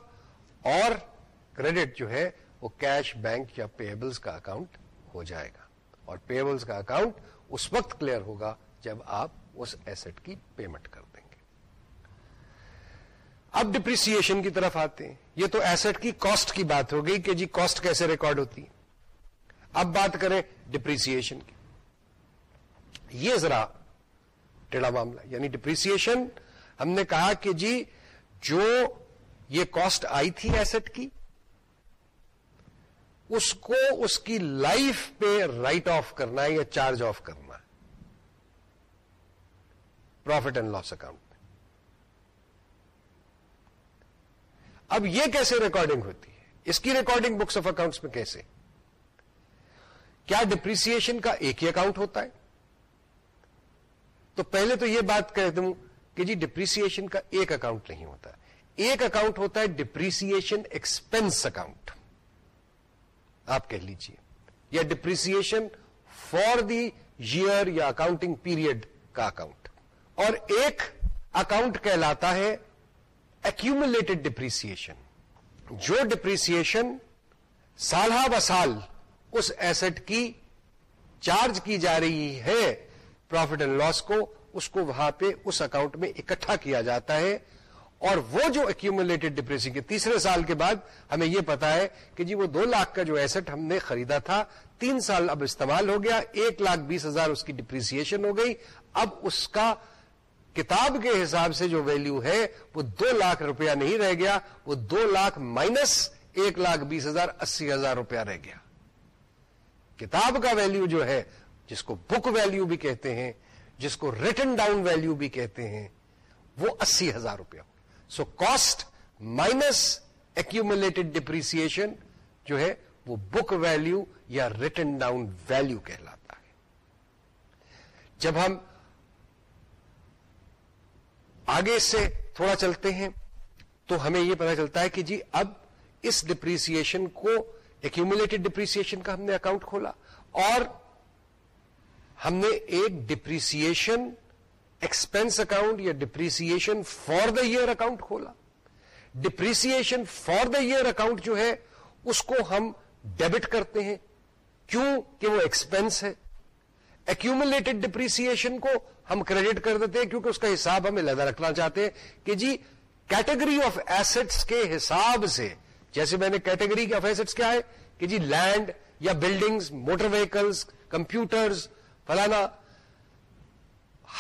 اور کریڈٹ جو ہے وہ کیش بینک یا پیبلس کا اکاؤنٹ ہو جائے گا اور پیبلس کا اکاؤنٹ اس وقت کلیئر ہوگا جب آپ اس ایسٹ کی پیمنٹ کر دیں گے۔ اب ڈپریسن کی طرف آتے ہیں۔ یہ تو ایسٹ کی کاسٹ کی بات ہو گئی کہ جی کاسٹ کیسے ریکارڈ ہوتی ہے اب بات کریں ڈپریسن کی۔ یہ ذرا ٹیڑا معاملہ یعنی ڈپریسن ہم نے کہا کہ جی جو یہ کاسٹ آئی تھی ایسٹ کی اس کو اس کی لائف پہ رائٹ آف کرنا ہے یا چارج آف کرنا ہے۔ Profit and loss account. اب یہ کیسے ریکارڈنگ ہوتی ہے؟ اس کی ریکارڈنگ بکس آف اکاؤنٹس میں کیسے؟ کیا ڈپریسن کا ایک ہی اکاؤنٹ ہوتا ہے؟ تو پہلے تو یہ بات کہہ دوں کہ جی ڈپریسن کا ایک اکاؤنٹ نہیں ہوتا۔ ایک اکاؤنٹ ہوتا ہے ڈپریسن ایکسپینس اکاؤنٹ آپ کہہ لیجیے یا ڈپریسن فار دی ایئر یا اکاؤنٹنگ پیریڈ کا اکاؤنٹ اور ایک اکاؤنٹ کہلاتا ہے ایکومولیٹڈ ڈپریسن جو ڈپریسن سالہ ب سال اس ایسٹ کی چارج کی جا رہی ہے پروفٹ اینڈ لاس کو، اس کو وہاں پہ اس اکاؤنٹ میں اکٹھا کیا جاتا ہے۔ اور وہ جو ایکومولیٹڈ ڈپریسنگ کے تیسرے سال کے بعد ہمیں یہ پتا ہے کہ جی وہ دو لاکھ کا جو ایسٹ ہم نے خریدا تھا، تین سال اب استعمال ہو گیا، ایک لاکھ بیس ہزار اس کی ڈپریسن ہو گئی۔ اب اس کا کتاب کے حساب سے جو ویلیو ہے، وہ دو لاکھ روپیہ نہیں رہ گیا، وہ دو لاکھ مائنس ایک لاکھ بیس ہزار اسی ہزار روپیہ رہ گیا۔ کتاب کا ویلیو جو ہے، جس کو بک ویلیو بھی کہتے ہیں، جس کو ریٹن ڈاؤن ویلیو بھی کہتے ہیں، وہ اسی ہزار روپیہ ہو سو کاسٹ مائنس ایکومولیٹڈ ڈپریسن جو ہے وہ بک ویلیو یا ریٹن ڈاؤن ویلیو کہلاتا ہے۔ جب ہم آگے سے تھوڑا چلتے ہیں تو ہمیں یہ پتا چلتا ہے کہ جی اب اس ڈپریسن کو ایکومولیٹڈ ڈپریسن کا ہم نے اکاؤنٹ کھولا اور ہم نے ایک ڈپریسن ایکسپینس اکاؤنٹ یا depreciation for the year account کھولا۔ Depreciation for the year account جو ہے، اس کو ہم ڈیبٹ کرتے ہیں۔ کیوں؟ کہ وہ ایکسپینس ہے۔ ایکومولیٹڈ ڈپریسن کو ہم کریڈٹ کر دیتے ہیں، کیونکہ اس کا حساب ہمیں لہدا رکھنا چاہتے ہیں کہ جی کیٹیگری آف ایسٹس کے حساب سے، جیسے میں نے کیٹیگری آف ایسٹس کیا ہے، کہ جی لینڈ یا بلڈنگز موٹر وہیکلس کمپیوٹرز فلانا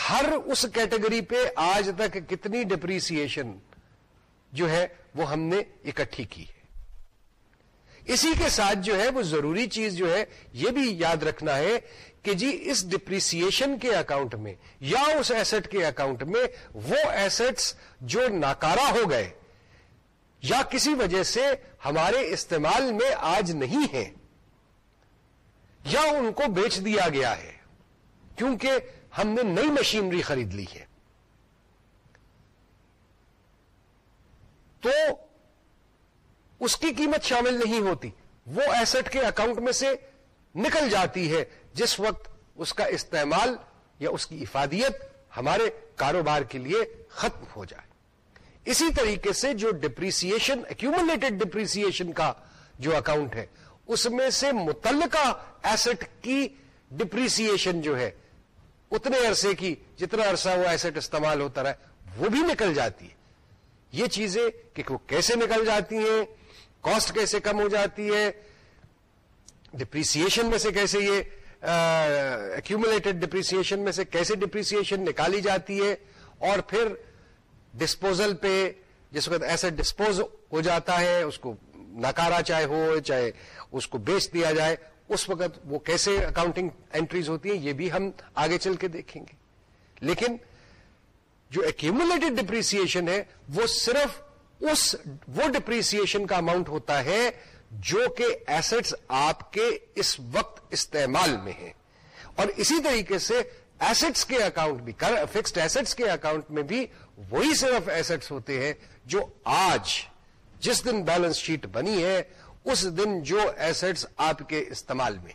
ہر اس کیٹیگری پہ آج تک کتنی ڈپریسن جو ہے وہ ہم نے اکٹھی کی ہے۔ اسی کے ساتھ جو ہے وہ ضروری چیز جو ہے یہ بھی یاد رکھنا ہے کہ جی اس ڈپریسن کے اکاؤنٹ میں یا اس ایسٹ کے اکاؤنٹ میں وہ ایسٹس جو ناکارا ہو گئے یا کسی وجہ سے ہمارے استعمال میں آج نہیں ہیں یا ان کو بیچ دیا گیا ہے۔ کیونکہ ہم نے نئی مشینری خرید لی ہے۔ تو اس کی قیمت شامل نہیں ہوتی۔ وہ ایسٹ کے اکاؤنٹ میں سے نکل جاتی ہے۔ جس وقت اس کا استعمال یا اس کی افادیت ہمارے کاروبار کے لیے ختم ہو جائے۔ اسی طریقے سے جو ڈپریسن ایکومولیٹڈ ڈپریسن کا جو اکاؤنٹ ہے، اس میں سے متعلقہ ایسٹ کی ڈپریسن جو ہے اتنے عرصے کی جتنا عرصہ وہ ایسٹ استعمال ہوتا رہا وہ بھی نکل جاتی ہے۔ یہ چیزیں کہ وہ کیسے نکل جاتی ہیں کاسٹ کیسے کم ہو جاتی ہے ڈپریسن میں سے کیسے یہ ایکومولیٹڈ ڈپریسن میں سے کیسے ڈپریسن نکالی جاتی ہے، اور پھر ڈسپوزل پہ جس وقت ایسٹ ڈسپوز ہو جاتا ہے، اس کو نکارا چاہے ہو، چاہے اس کو بیچ دیا جائے اس وقت وہ کیسے اکاؤنٹنگ انٹریز ہوتی ہیں یہ بھی ہم آگے چل کے دیکھیں گے۔ لیکن جو ایکومولیٹڈ ڈپریسن ہے، وہ صرف اس، وہ ڈپریسن کا اماؤنٹ ہوتا ہے جو کہ ایسٹس آپ کے اس وقت استعمال میں ہیں۔ اور اسی طریقے سے ایسٹس کے اکاؤنٹ بھی فکسڈ ایسٹس کے اکاؤنٹ میں بھی وہی صرف ایسٹس ہوتے ہیں جو آج جس دن بیلنس شیٹ بنی ہے اس دن جو ایسٹس آپ کے استعمال میں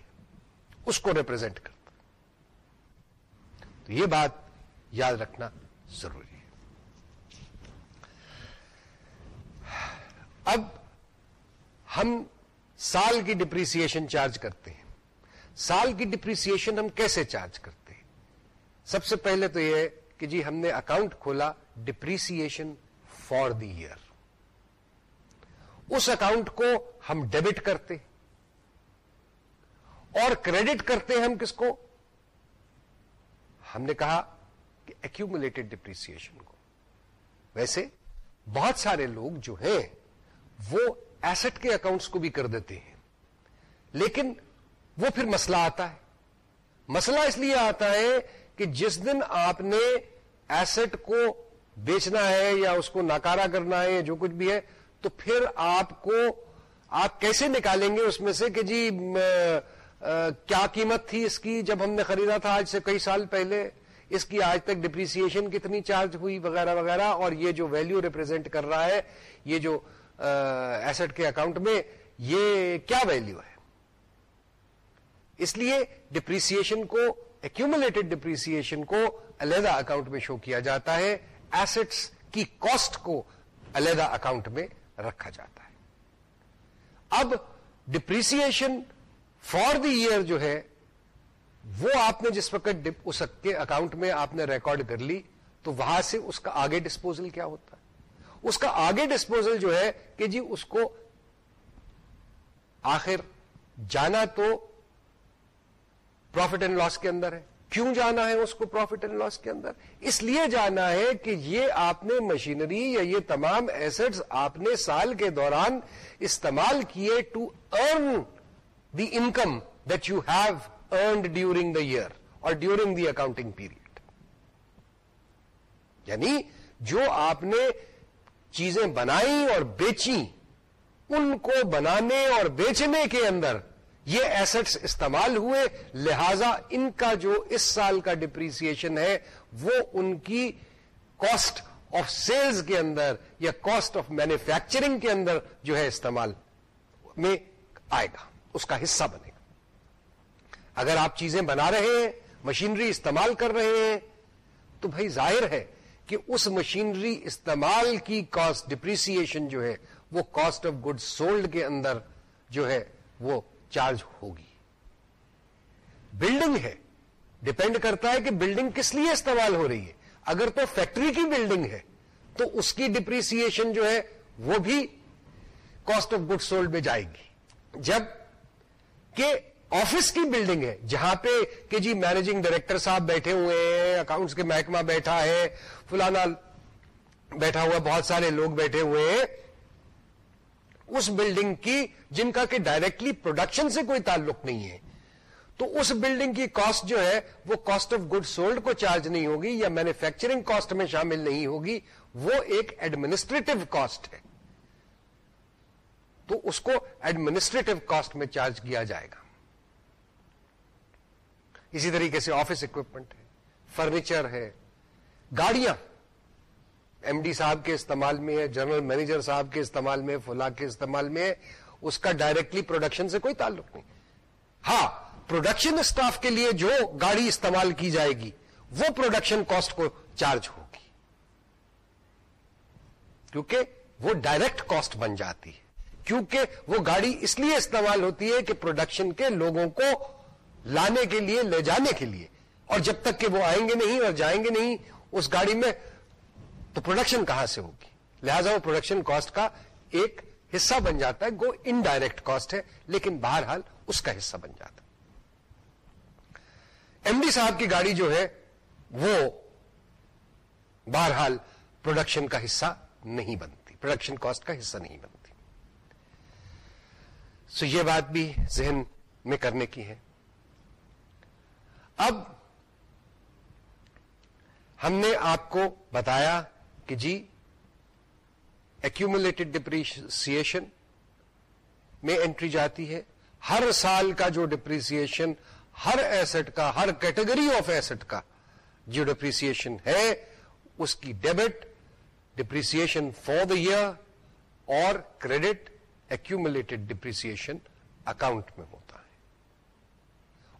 اس کو ریپرزینٹ کرتا تو یہ بات یاد رکھنا ضروری ہے۔ اب ہم سال کی ڈپریسن چارج کرتے ہیں۔ سال کی ڈپریسن ہم کیسے چارج کرتے ہیں؟ سب سے پہلے تو یہ ہے کہ جی ہم نے اکاؤنٹ کھولا ڈپریسن فار دی ایئر اس اکاؤنٹ کو ہم ڈیبٹ کرتے اور کریڈٹ کرتے ہیں ہم کس کو؟ ہم نے کہا کہ ایکومولیٹڈ ڈپریسن کو۔ ویسے بہت سارے لوگ جو ہیں وہ ایسٹ کے اکاؤنٹس کو بھی کر دیتے ہیں، لیکن وہ پھر مسئلہ آتا ہے۔ مسئلہ اس لیے آتا ہے کہ جس دن آپ نے ایسٹ کو بیچنا ہے یا اس کو ناکارا کرنا ہے یا جو کچھ بھی ہے، تو پھر آپ کو آپ کیسے نکالیں گے اس میں سے کہ جی کیا قیمت تھی اس کی جب ہم نے خریدا تھا آج سے کئی سال پہلے؟ اس کی آج تک ڈپریسن کتنی چارج ہوئی وغیرہ وغیرہ، اور یہ جو ویلو ریپرزینٹ کر رہا ہے، یہ جو ایسٹ کے اکاؤنٹ میں، یہ کیا ویلو ہے؟ اس لیے ڈپریسن کو ایکومولیٹڈ ڈپریسن کو علیحدہ اکاؤنٹ میں شو کیا جاتا ہے ایسٹس کی کاسٹ کو علیحدہ اکاؤنٹ میں رکھا جاتا ہے۔ اب ڈپریسن فار دی ایئر جو ہے، وہ آپ نے جس وقت اس کے اکاؤنٹ میں آپ نے ریکارڈ کر لی، تو وہاں سے اس کا آگے ڈسپوزل کیا ہوتا ہے؟ اس کا آگے ڈسپوزل جو ہے کہ جی اس کو آخر جانا تو پروفٹ اینڈ لاس کے اندر ہے۔ کیوں جانا ہے اس کو پروفٹ اینڈ لاس کے اندر؟ اس لیے جانا ہے کہ یہ آپ نے مشینری یا یہ تمام ایسٹس آپ نے سال کے دوران استعمال کیے to earn the income that you have earned during the year اور ڈیورنگ دی اکاؤنٹنگ پیریڈ یعنی جو آپ نے چیزیں بنائی اور بیچی ان کو بنانے اور بیچنے کے اندر یہ ایسٹس استعمال ہوئے، لہذا ان کا جو اس سال کا ڈپریسن ہے، وہ ان کی کاسٹ آف سیلز کے اندر یا کاسٹ آف مینوفیکچرنگ کے اندر جو ہے استعمال میں آئے گا، اس کا حصہ بنے گا۔ اگر آپ چیزیں بنا رہے ہیں مشینری استعمال کر رہے ہیں، تو بھائی ظاہر ہے کہ اس مشینری استعمال کی کاسٹ ڈپریسن جو ہے، وہ کاسٹ آف گڈ سولڈ کے اندر جو ہے، وہ چارج ہوگی۔ بلڈنگ ہے۔ ڈپینڈ کرتا ہے کہ بلڈنگ کس لیے استعمال ہو رہی ہے۔ اگر تو فیکٹری کی بلڈنگ ہے، تو اس کی ڈپریسن جو ہے، وہ بھی کاسٹ آف گڈ سولڈ میں جائے گی۔ جبکہ آفس کی بلڈنگ ہے، جہاں پہ کہ جی مینیجنگ ڈائریکٹر صاحب بیٹھے ہوئے ہیں اکاؤنٹس کے محکمہ بیٹھا ہے، فلانا بیٹھا ہوا، بہت سارے لوگ بیٹھے ہوئے ہیں اس بلڈنگ کی جن کا کہ ڈائریکٹلی پروڈکشن سے کوئی تعلق نہیں ہے۔ تو اس بلڈنگ کی کاسٹ جو ہے، وہ کاسٹ آف گڈ سولڈ کو چارج نہیں ہوگی یا مینوفیکچرنگ کاسٹ میں شامل نہیں ہوگی، وہ ایک ایڈمنسٹریٹو کاسٹ ہے۔ تو اس کو ایڈمنسٹریٹو کاسٹ میں چارج کیا جائے گا۔ اسی طریقے سے آفس اکوپمنٹ ہے فرنیچر ہے، گاڑیاں۔ ایم ڈی صاحب کے استعمال میں ہے، جنرل مینیجر صاحب کے استعمال میں فلا کے استعمال میں ہے، اس کا ڈائریکٹلی پروڈکشن سے کوئی تعلق نہیں۔ ہاں پروڈکشن اسٹاف کے لیے جو گاڑی استعمال کی جائے گی، وہ پروڈکشن کاسٹ کو چارج ہوگی۔ کیونکہ وہ ڈائریکٹ کاسٹ بن جاتی ہے۔ کیونکہ وہ گاڑی اس لیے استعمال ہوتی ہے کہ پروڈکشن کے لوگوں کو لانے کے لیے، لے جانے کے لیے۔ اور جب تک کہ وہ آئیں گے نہیں اور جائیں گے نہیں، اس گاڑی میں تو پروڈکشن کہاں سے ہوگی؟ لہذا وہ پروڈکشن کاسٹ کا ایک حصہ بن جاتا ہے، گو انڈائریکٹ کاسٹ ہے، لیکن بہرحال اس کا حصہ بن جاتا ہے۔ ایم ڈی صاحب کی گاڑی جو ہے، وہ بہرحال پروڈکشن کا حصہ نہیں بنتی پروڈکشن کاسٹ کا حصہ نہیں بنتی۔ سو یہ بات بھی ذہن میں کرنے کی ہے۔ اب ہم نے آپ کو بتایا کہ جی ایکومولیٹڈ ڈپریسن میں انٹری جاتی ہے۔ ہر سال کا جو ڈپریسن ہر ایسٹ کا، ہر کیٹیگری آف ایسٹ کا جو ڈپریسن ہے، اس کی debit depreciation for the year اور کریڈٹ ایکومولیٹڈ ڈپریسن اکاؤنٹ میں ہوتا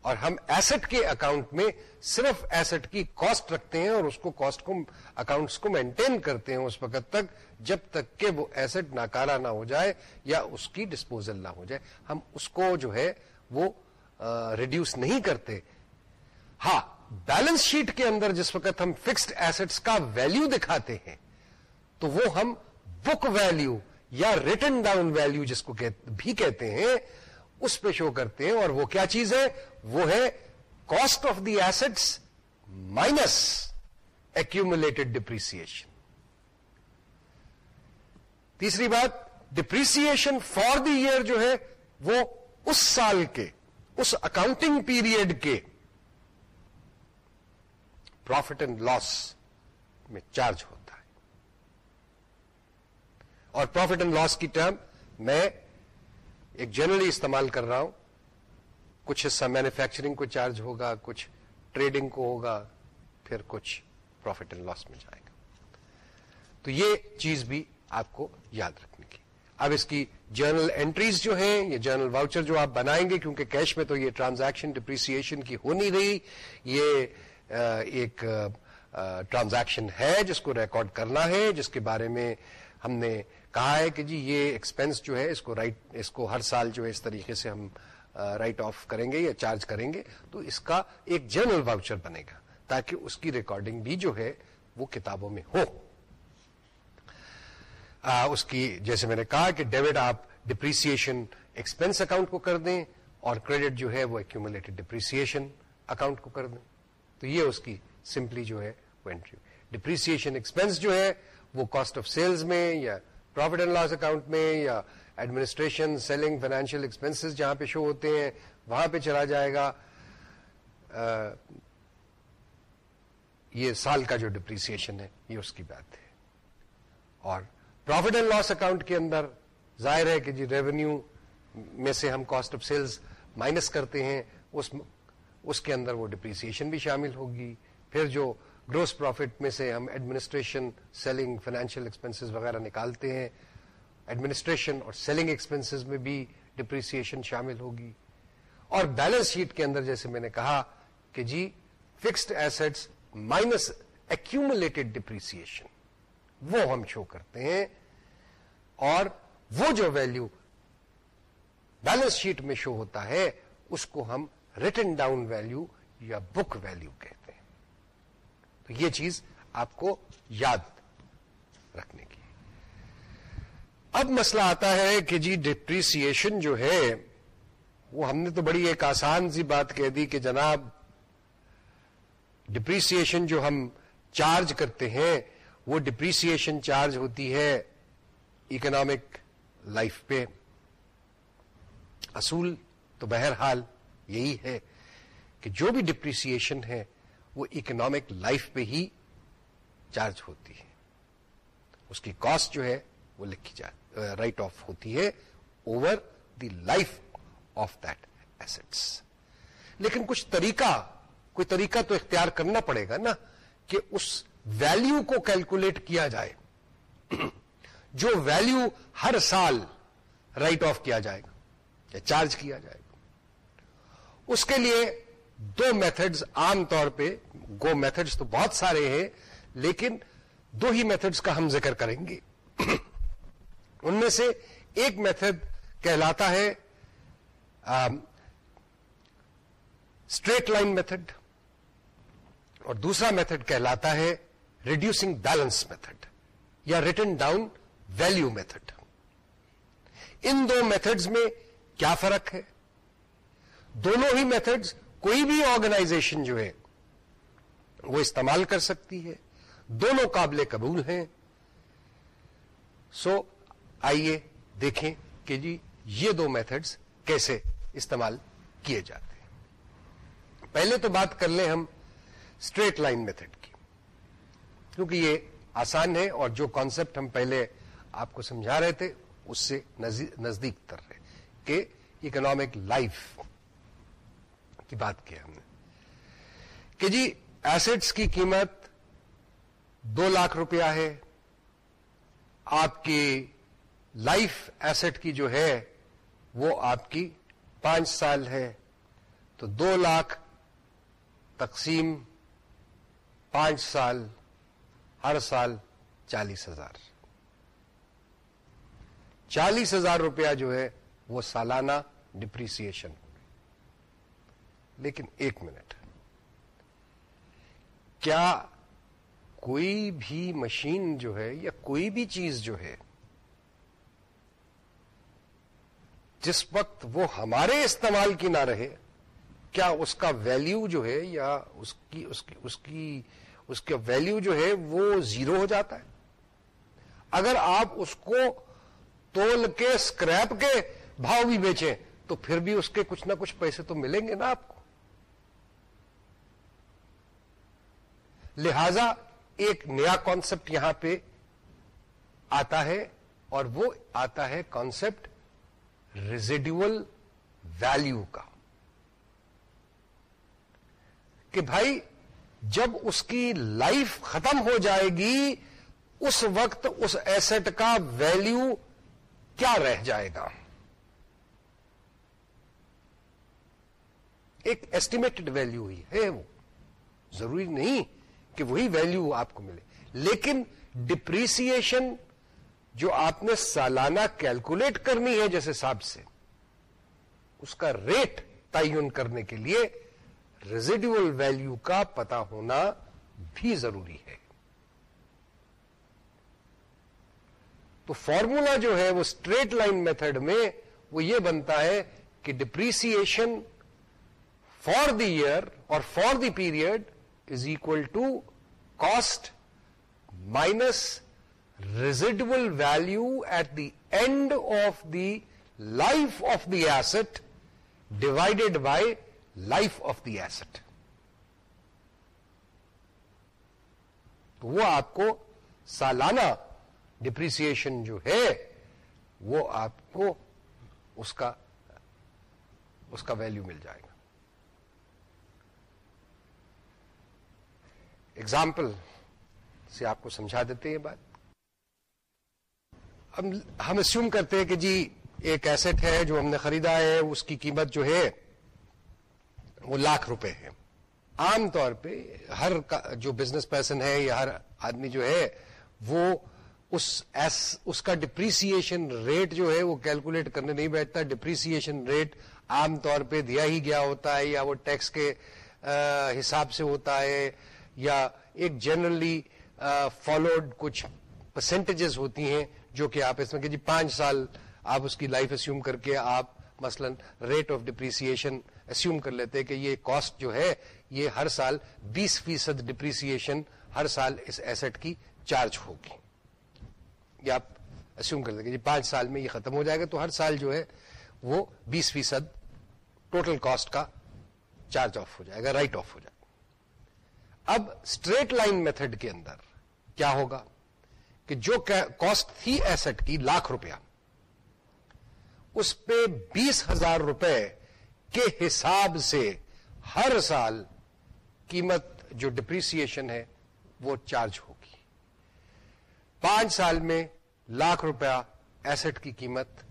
اور ہم ایسٹ کے اکاؤنٹ میں صرف ایسٹ کی کاسٹ رکھتے ہیں اور اس کو کاسٹ کو اکاؤنٹس کو مینٹین کرتے ہیں اس وقت تک جب تک کہ وہ ایسٹ ناکارا نہ ہو جائے یا اس کی ڈسپوزل نہ ہو جائے۔ ہم اس کو جو ہے وہ ریڈیوس نہیں کرتے۔ ہاں بیلنس شیٹ کے اندر جس وقت ہم فکسڈ ایسٹس کا ویلو دکھاتے ہیں، تو وہ ہم بک ویلو یا ریٹن ڈاؤن ویلو جس کو بھی کہتے ہیں، اس پہ شو کرتے ہیں اور وہ کیا چیز ہے؟ وہ ہے cost of the assets minus accumulated depreciation تیسری بات ڈپریسن فار دی ایئر جو ہے وہ اس سال کے، اس اکاؤنٹنگ پیریڈ کے پروفٹ اینڈ لاس میں چارج ہوتا ہے. اور پروفٹ اینڈ لاس کی ٹرم میں ایک جنرلی استعمال کر رہا ہوں کچھ حصہ مینوفیکچرنگ کو چارج ہوگا، کچھ ٹریڈنگ کو ہوگا، پھر کچھ پروفٹ اینڈ لاس میں جائے گا۔ تو یہ چیز بھی آپ کو یاد رکھنے کی۔ اب اس کی جرنل انٹریز جو ہیں، یہ جرنل واؤچر جو آپ بنائیں گے، کیونکہ کیش میں تو یہ ٹرانزیکشن ڈپریسن کی ہو نہیں رہی۔ یہ ایک ٹرانزیکشن ہے جس کو ریکارڈ کرنا ہے، جس کے بارے میں ہم نے کہا ہے کہ جی یہ ایکسپینس جو ہے، اس کو رائٹ اس کو ہر سال جو ہے اس طریقے سے ہم رائٹ آف کریں گے یا چارج کریں گے، تو اس کا ایک جرنل واؤچر بنے گا تاکہ اس کی ریکارڈنگ بھی جو ہے وہ کتابوں میں ہو۔ اس کی جیسے میں نے کہا کہ ڈیوڈ آپ ڈپریسن ایکسپینس اکاؤنٹ کو کر دیں اور کریڈٹ جو ہے وہ ایکومولیٹڈ ڈپریسن اکاؤنٹ کو کر دیں۔ تو یہ اس کی سمپلی جو ہے وہ انٹری ڈپریسن ایکسپینس جو ہے وہ کاسٹ آف سیلز میں یا پروفٹ اینڈ لاس اکاؤنٹ میں یا ایڈمنسٹریشن سیلنگ فائنینشیل ایکسپینس جہاں پہ شو ہوتے ہیں، وہاں پہ چلا جائے گا۔ یہ سال کا جو ڈپریسن ہے، یہ اس کی بات ہے۔ اور پروفٹ اینڈ لاس اکاؤنٹ کے اندر ظاہر ہے کہ جی ریونیو میں سے ہم کاسٹ آف سیلز مائنس کرتے ہیں، اس اس کے اندر وہ ڈپریسن بھی شامل ہوگی۔ پھر جو گروس پروفٹ میں سے ہم ایڈمنسٹریشن سیلنگ فائنینشیل ایکسپینسز وغیرہ نکالتے ہیں ایڈمنسٹریشن اور سیلنگ ایکسپینسز میں بھی ڈپریسن شامل ہوگی۔ اور بیلنس شیٹ کے اندر جیسے میں نے کہا کہ جی fixed assets minus accumulated depreciation وہ ہم شو کرتے ہیں۔ اور وہ جو ویلو بیلنس شیٹ میں شو ہوتا ہے، اس کو ہم ریٹن ڈاؤن ویلو یا بک ویلو کہتے ہیں۔ تو یہ چیز آپ کو یاد رکھنے کی۔ اب مسئلہ آتا ہے کہ جی ڈپریسن جو ہے، وہ ہم نے تو بڑی ایک آسان سی بات کہہ دی کہ جناب ڈپریسن جو ہم چارج کرتے ہیں، وہ ڈپریسن چارج ہوتی ہے اکنامک لائف پہ۔ اصول تو بہرحال یہی ہے کہ جو بھی ڈپریسن ہے، وہ اکنامک لائف پہ ہی چارج ہوتی ہے۔ اس کی کاسٹ جو ہے، وہ لکھی جائے رائٹ آف ہوتی ہے over the life of that assets لیکن کچھ طریقہ، کوئی طریقہ تو اختیار کرنا پڑے گا نا کہ اس ویلیو کو کیلکولیٹ کیا جائے۔ جو ویلیو ہر سال رائٹ آف کیا جائے گا، یا چارج کیا جائے گا۔ اس کے لیے دو میتھڈز عام طور پہ گو میتھڈز تو بہت سارے ہیں، لیکن دو ہی میتھڈز کا ہم ذکر کریں گے۔ ان میں سے ایک میتھڈ کہلاتا ہے اسٹریٹ لائن میتھڈ اور دوسرا میتھڈ کہلاتا ہے ریڈیوسنگ بیلنس میتھڈ یا ریٹن ڈاؤن ویلو میتھڈ ان دو میتھڈز میں کیا فرق ہے؟ دونوں ہی میتھڈز کوئی بھی آرگنائزیشن جو ہے، وہ استعمال کر سکتی ہے۔ دونوں قابل قبول ہیں۔ سو آئیے دیکھیں کہ جی یہ دو میتھڈز کیسے استعمال کیے جاتے ہیں۔ پہلے تو بات کر لیں ہم اسٹریٹ لائن میتھڈ کی۔ کیونکہ یہ آسان ہے اور جو کانسیپٹ ہم پہلے آپ کو سمجھا رہے تھے، اس سے نزدیک تر رہے کہ اکنامک لائف کی بات کی ہم نے۔ کہ جی ایسٹس کی قیمت دو لاکھ روپیہ ہے، آپ کی لائف ایسٹ کی جو ہے وہ آپ کی پانچ سال ہے۔ تو دو لاکھ تقسیم پانچ سال، ہر سال چالیس ہزار۔ چالیس ہزار روپیہ جو ہے وہ سالانہ ڈپریسیشن لیکن ایک منٹ۔ کیا کوئی بھی مشین جو ہے یا کوئی بھی چیز جو ہے جس وقت وہ ہمارے استعمال کی نہ رہے، کیا اس کا ویلیو جو ہے یا اس کی اس کی اس کی، اس کا ویلیو جو ہے وہ زیرو ہو جاتا ہے؟ اگر آپ اس کو تول کے اسکریپ کے بھاؤ بھی بیچیں، تو پھر بھی اس کے کچھ نہ کچھ پیسے تو ملیں گے نا آپ کو۔ لہذا ایک نیا کانسیپٹ یہاں پہ آتا ہے اور وہ آتا ہے کانسیپٹ ریزیڈیول ویلو کا کہ بھائی جب اس کی لائف ختم ہو جائے گی، اس وقت اس ایسٹ کا ویلیو کیا رہ جائے گا؟ ایک ایسٹیمیٹڈ ویلیو ہی ہے وہ۔ ضروری نہیں کہ وہی ویلیو آپ کو ملے، لیکن ڈپریسیشن جو آپ نے سالانہ کیلکولیٹ کرنی ہے جیسے صاحب سے، اس کا ریٹ تعین کرنے کے لیے ریزیڈیول ویلیو کا پتا ہونا بھی ضروری ہے۔ تو فارمولا جو ہے، وہ اسٹریٹ لائن میتھڈ میں وہ یہ بنتا ہے کہ ڈپریسیشن فار دی ایئر اور for the period is equal to cost minus residual value at the end of the life of the asset divided by life of the asset تو وہ آپ کو سالانہ ڈپریسیشن جو ہے، وہ آپ کو اس کا اس کا ویلو مل جائے گا۔ اگزامپل سے آپ کو سمجھا دیتے ہیں بات۔ ہم اسیوم کرتے ہیں کہ جی ایک ایسٹ ہے جو ہم نے خریدا ہے، اس کی قیمت جو ہے، وہ لاکھ روپے ہے۔ عام طور پہ ہر جو بزنس پرسن ہے یا ہر آدمی جو ہے، وہ اس ایس اس کا ڈپریسیشن ریٹ جو ہے، وہ کیلکولیٹ کرنے نہیں بیٹھتا۔ ڈپریسیشن ریٹ عام طور پہ دیا ہی گیا ہوتا ہے، یا وہ ٹیکس کے حساب سے ہوتا ہے، یا ایک جنرلی فالوڈ کچھ پرسنٹیجز ہوتی ہیں۔ جو کہ آپ اس میں کہ جی پانچ سال آپ اس کی لائف اسیوم کر کے آپ مثلا ریٹ آف ڈپریسیشن اسیوم کر لیتے کہ یہ کاسٹ جو ہے یہ ہر سال بیس فیصد ڈپریسیشن ہر سال اس ایسٹ کی چارج ہوگی۔ یہ آپ اسیوم کر جی پانچ سال میں یہ ختم ہو جائے گا تو ہر سال جو ہے وہ بیس فیصد ٹوٹل کاسٹ کا چارج آف ہو جائے گا رائٹ آف ہو جائے گا۔ اب اسٹریٹ لائن میتھڈ کے اندر کیا ہوگا؟ کہ جو کاسٹ تھی ایسٹ کی لاکھ روپیہ، اس پہ بیس ہزار روپے کے حساب سے ہر سال قیمت جو ڈپریسیشن ہے وہ چارج ہوگی۔ پانچ سال میں لاکھ روپیہ ایسٹ کی قیمت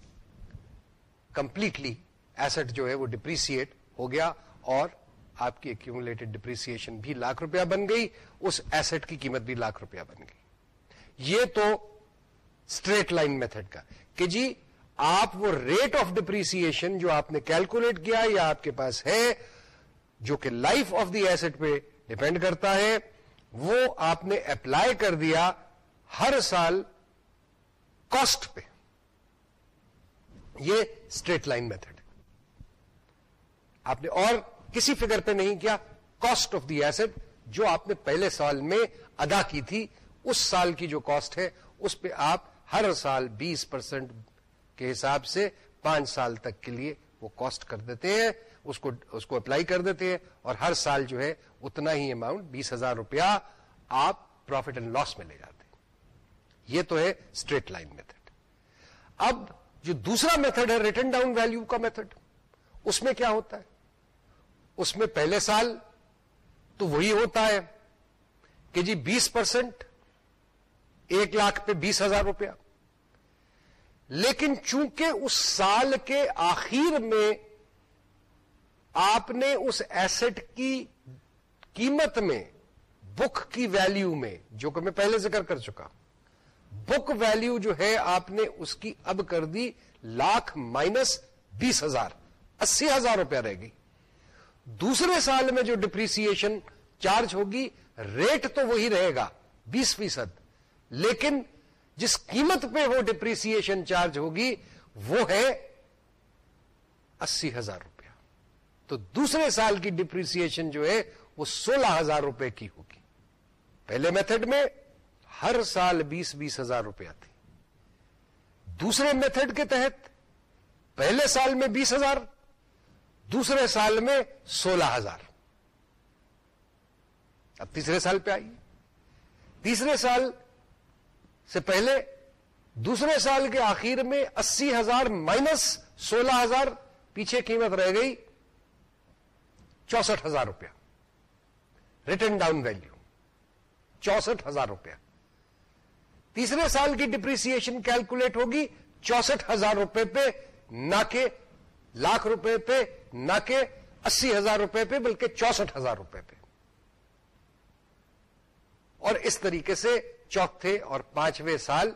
کمپلیٹلی ایسٹ جو ہے وہ ڈپریسیٹ ہو گیا اور آپ کی ایکومولیٹڈ ڈپریسیشن بھی لاکھ روپیہ بن گئی، اس ایسٹ کی قیمت بھی لاکھ روپیہ بن گئی۔ یہ تو اسٹریٹ لائن میتھڈ کا کہ جی آپ وہ ریٹ آف ڈپریسیشن جو آپ نے کیلکولیٹ کیا یا آپ کے پاس ہے جو کہ لائف آف دی ایسٹ پہ ڈپینڈ کرتا ہے، وہ آپ نے اپلائی کر دیا ہر سال کاسٹ پہ۔ یہ اسٹریٹ لائن میتھڈ آپ نے اور کسی فگر پہ نہیں کیا کاسٹ آف دی ایسٹ جو آپ نے پہلے سال میں ادا کی تھی اس سال کی جو کاسٹ ہے، اس پہ آپ ہر سال بیس پرسینٹ کے حساب سے پانچ سال تک کے لیے وہ کاسٹ کر دیتے ہیں، اس کو اس کو اپلائی کر دیتے ہیں اور ہر سال جو ہے اتنا ہی اماؤنٹ بیس ہزار روپیہ آپ پروفٹ اینڈ لاس میں لے جاتے ہیں۔ یہ تو ہے اسٹریٹ لائن میتھڈ اب جو دوسرا میتھڈ ہے ریٹرن ڈاؤن ویلو کا میتھڈ اس میں کیا ہوتا ہے؟ اس میں پہلے سال تو وہی ہوتا ہے کہ جی بیس پرسینٹ ایک لاکھ پہ بیس ہزار روپیہ۔ لیکن چونکہ اس سال کے آخر میں آپ نے اس ایسٹ کی قیمت میں بک کی ویلیو میں، جو کہ میں پہلے ذکر کر چکا بک ویلیو جو ہے آپ نے اس کی اب کر دی لاکھ مائنس بیس ہزار، اسی ہزار روپیہ رہ گئی۔ دوسرے سال میں جو ڈپریسن چارج ہوگی ریٹ تو وہی رہے گا، بیس فیصد۔ لیکن جس قیمت پہ وہ ڈپریسن چارج ہوگی، وہ ہے اسی ہزار روپیہ۔ تو دوسرے سال کی ڈپریسن جو ہے، وہ سولہ ہزار روپے کی ہوگی۔ پہلے میتھڈ میں ہر سال بیس بیس ہزار روپیہ تھی۔ دوسرے میتھڈ کے تحت پہلے سال میں بیس ہزار، دوسرے سال میں سولہ ہزار۔ اب تیسرے سال پہ آئیے۔ تیسرے سال سے پہلے دوسرے سال کے آخر میں اسی ہزار مائنس سولہ ہزار پیچھے قیمت رہ گئی چونسٹھ ہزار روپیہ۔ ریٹرن ڈاؤن ویلو چونسٹھ ہزار روپیہ۔ تیسرے سال کی ڈپریسن کیلکولیٹ ہوگی چونسٹھ ہزار روپے پہ، نہ کہ لاکھ روپے پہ، نہ کہ اسی ہزار روپے پہ، بلکہ چونسٹھ ہزار روپے پہ۔ اور اس طریقے سے چوتھے اور پانچویں سال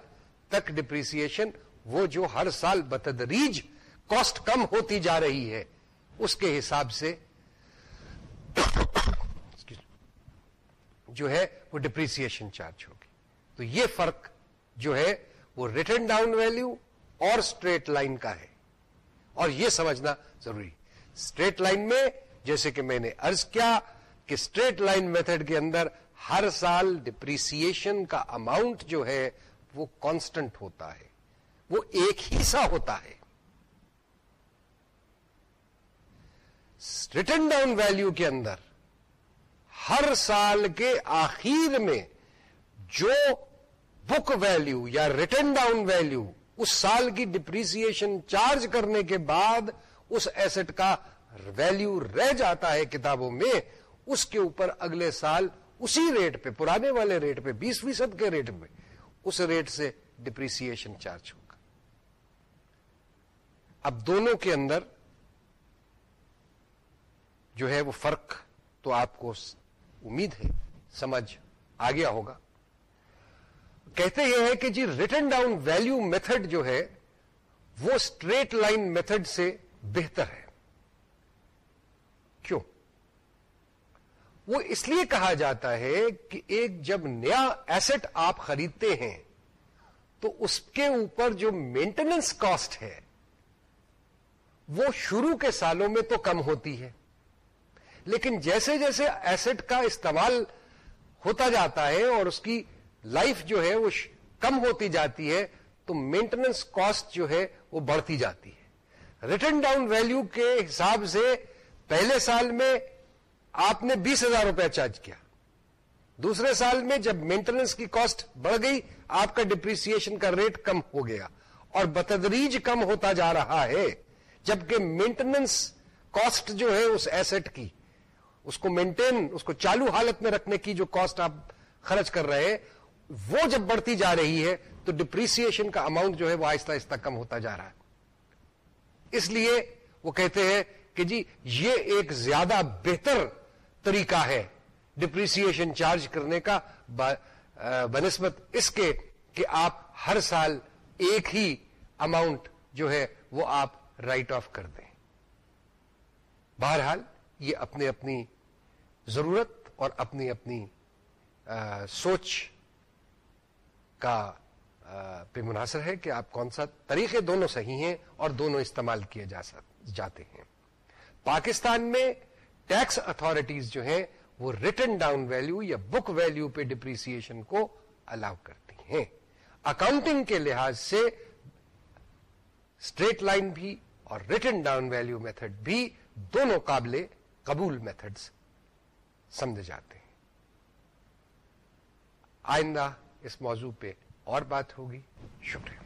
تک ڈپریسن وہ جو ہر سال بتدریج کاسٹ کم ہوتی جا رہی ہے، اس کے حساب سے جو ہے وہ ڈپریسن چارج ہوگی۔ تو یہ فرق جو ہے وہ ریٹرن ڈاؤن ویلو اور اسٹریٹ لائن کا ہے۔ اور یہ سمجھنا ضروری۔ اسٹریٹ لائن میں جیسے کہ میں نے ارض کیا کہ اسٹریٹ لائن میتھڈ کے اندر ہر سال ڈپریسن کا اماؤنٹ جو ہے وہ کانسٹنٹ ہوتا ہے، وہ ایک ہی سا ہوتا ہے۔ ریٹرن ڈاؤن ویلو کے اندر ہر سال کے آخر میں جو بک ویلو یا ریٹرن ڈاؤن ویلو اس سال کی ڈپریسن چارج کرنے کے بعد اس ایسٹ کا ویلو رہ جاتا ہے کتابوں میں، اس کے اوپر اگلے سال اسی ریٹ پہ، پرانے والے ریٹ پہ، بیس فیصد کے ریٹ پہ اس ریٹ سے ڈپریسن چارج ہوگا۔ اب دونوں کے اندر جو ہے وہ فرق تو آپ کو امید ہے، سمجھ آ گیا ہوگا۔ کہتے یہ ہے کہ جی ریٹرن ڈاؤن ویلو میتھڈ جو ہے وہ اسٹریٹ لائن میتھڈ سے بہتر ہے کیوں وہ اس لیے کہا جاتا ہے کہ ایک جب نیا ایسٹ آپ خریدتے ہیں، تو اس کے اوپر جو مینٹیننس کاسٹ ہے، وہ شروع کے سالوں میں تو کم ہوتی ہے۔ لیکن جیسے جیسے ایسٹ کا استعمال ہوتا جاتا ہے اور اس کی لائف جو ہے وہ کم ہوتی جاتی ہے، تو مینٹیننس کاسٹ جو ہے وہ بڑھتی جاتی ہے۔ ریٹرن ڈاؤن ویلو کے حساب سے پہلے سال میں آپ نے بیس ہزار روپیہ چارج کیا۔ دوسرے سال میں جب مینٹیننس کی کاسٹ بڑھ گئی، آپ کا ڈپریسن کا ریٹ کم ہو گیا اور بتدریج کم ہوتا جا رہا ہے۔ جبکہ مینٹیننس کاسٹ جو ہے اس ایسٹ کی، اس کو مینٹین اس کو چالو حالت میں رکھنے کی جو کاسٹ آپ خرچ کر رہے ہیں، وہ جب بڑھتی جا رہی ہے تو ڈپریسن کا اماؤنٹ جو ہے وہ آہستہ آہستہ کم ہوتا جا رہا ہے۔ اس لیے وہ کہتے ہیں کہ جی یہ ایک زیادہ بہتر طریقہ ہے۔ ڈپریسن چارج کرنے کا بنسبت اس کے کہ آپ ہر سال ایک ہی اماؤنٹ جو ہے وہ آپ رائٹ آف کر دیں۔ بہرحال یہ اپنے اپنی ضرورت اور اپنی اپنی سوچ کا پہ منحصر ہے کہ آپ کون سا طریقے دونوں صحیح ہیں اور دونوں استعمال کیے جا جاتے ہیں۔ پاکستان میں ٹیکس اتارٹیز جو ہیں وہ ریٹرن ڈاؤن ویلو یا بک ویلو پہ ڈپریسن کو الاؤ کرتی ہیں۔ اکاؤنٹنگ کے لحاظ سے اسٹریٹ لائن بھی اور ریٹن ڈاؤن ویلو میتھڈ بھی دونوں قابل قبول میتھڈز سمجھے جاتے ہیں۔ آئندہ اس موضوع پہ اور بات ہوگی۔ شکریہ۔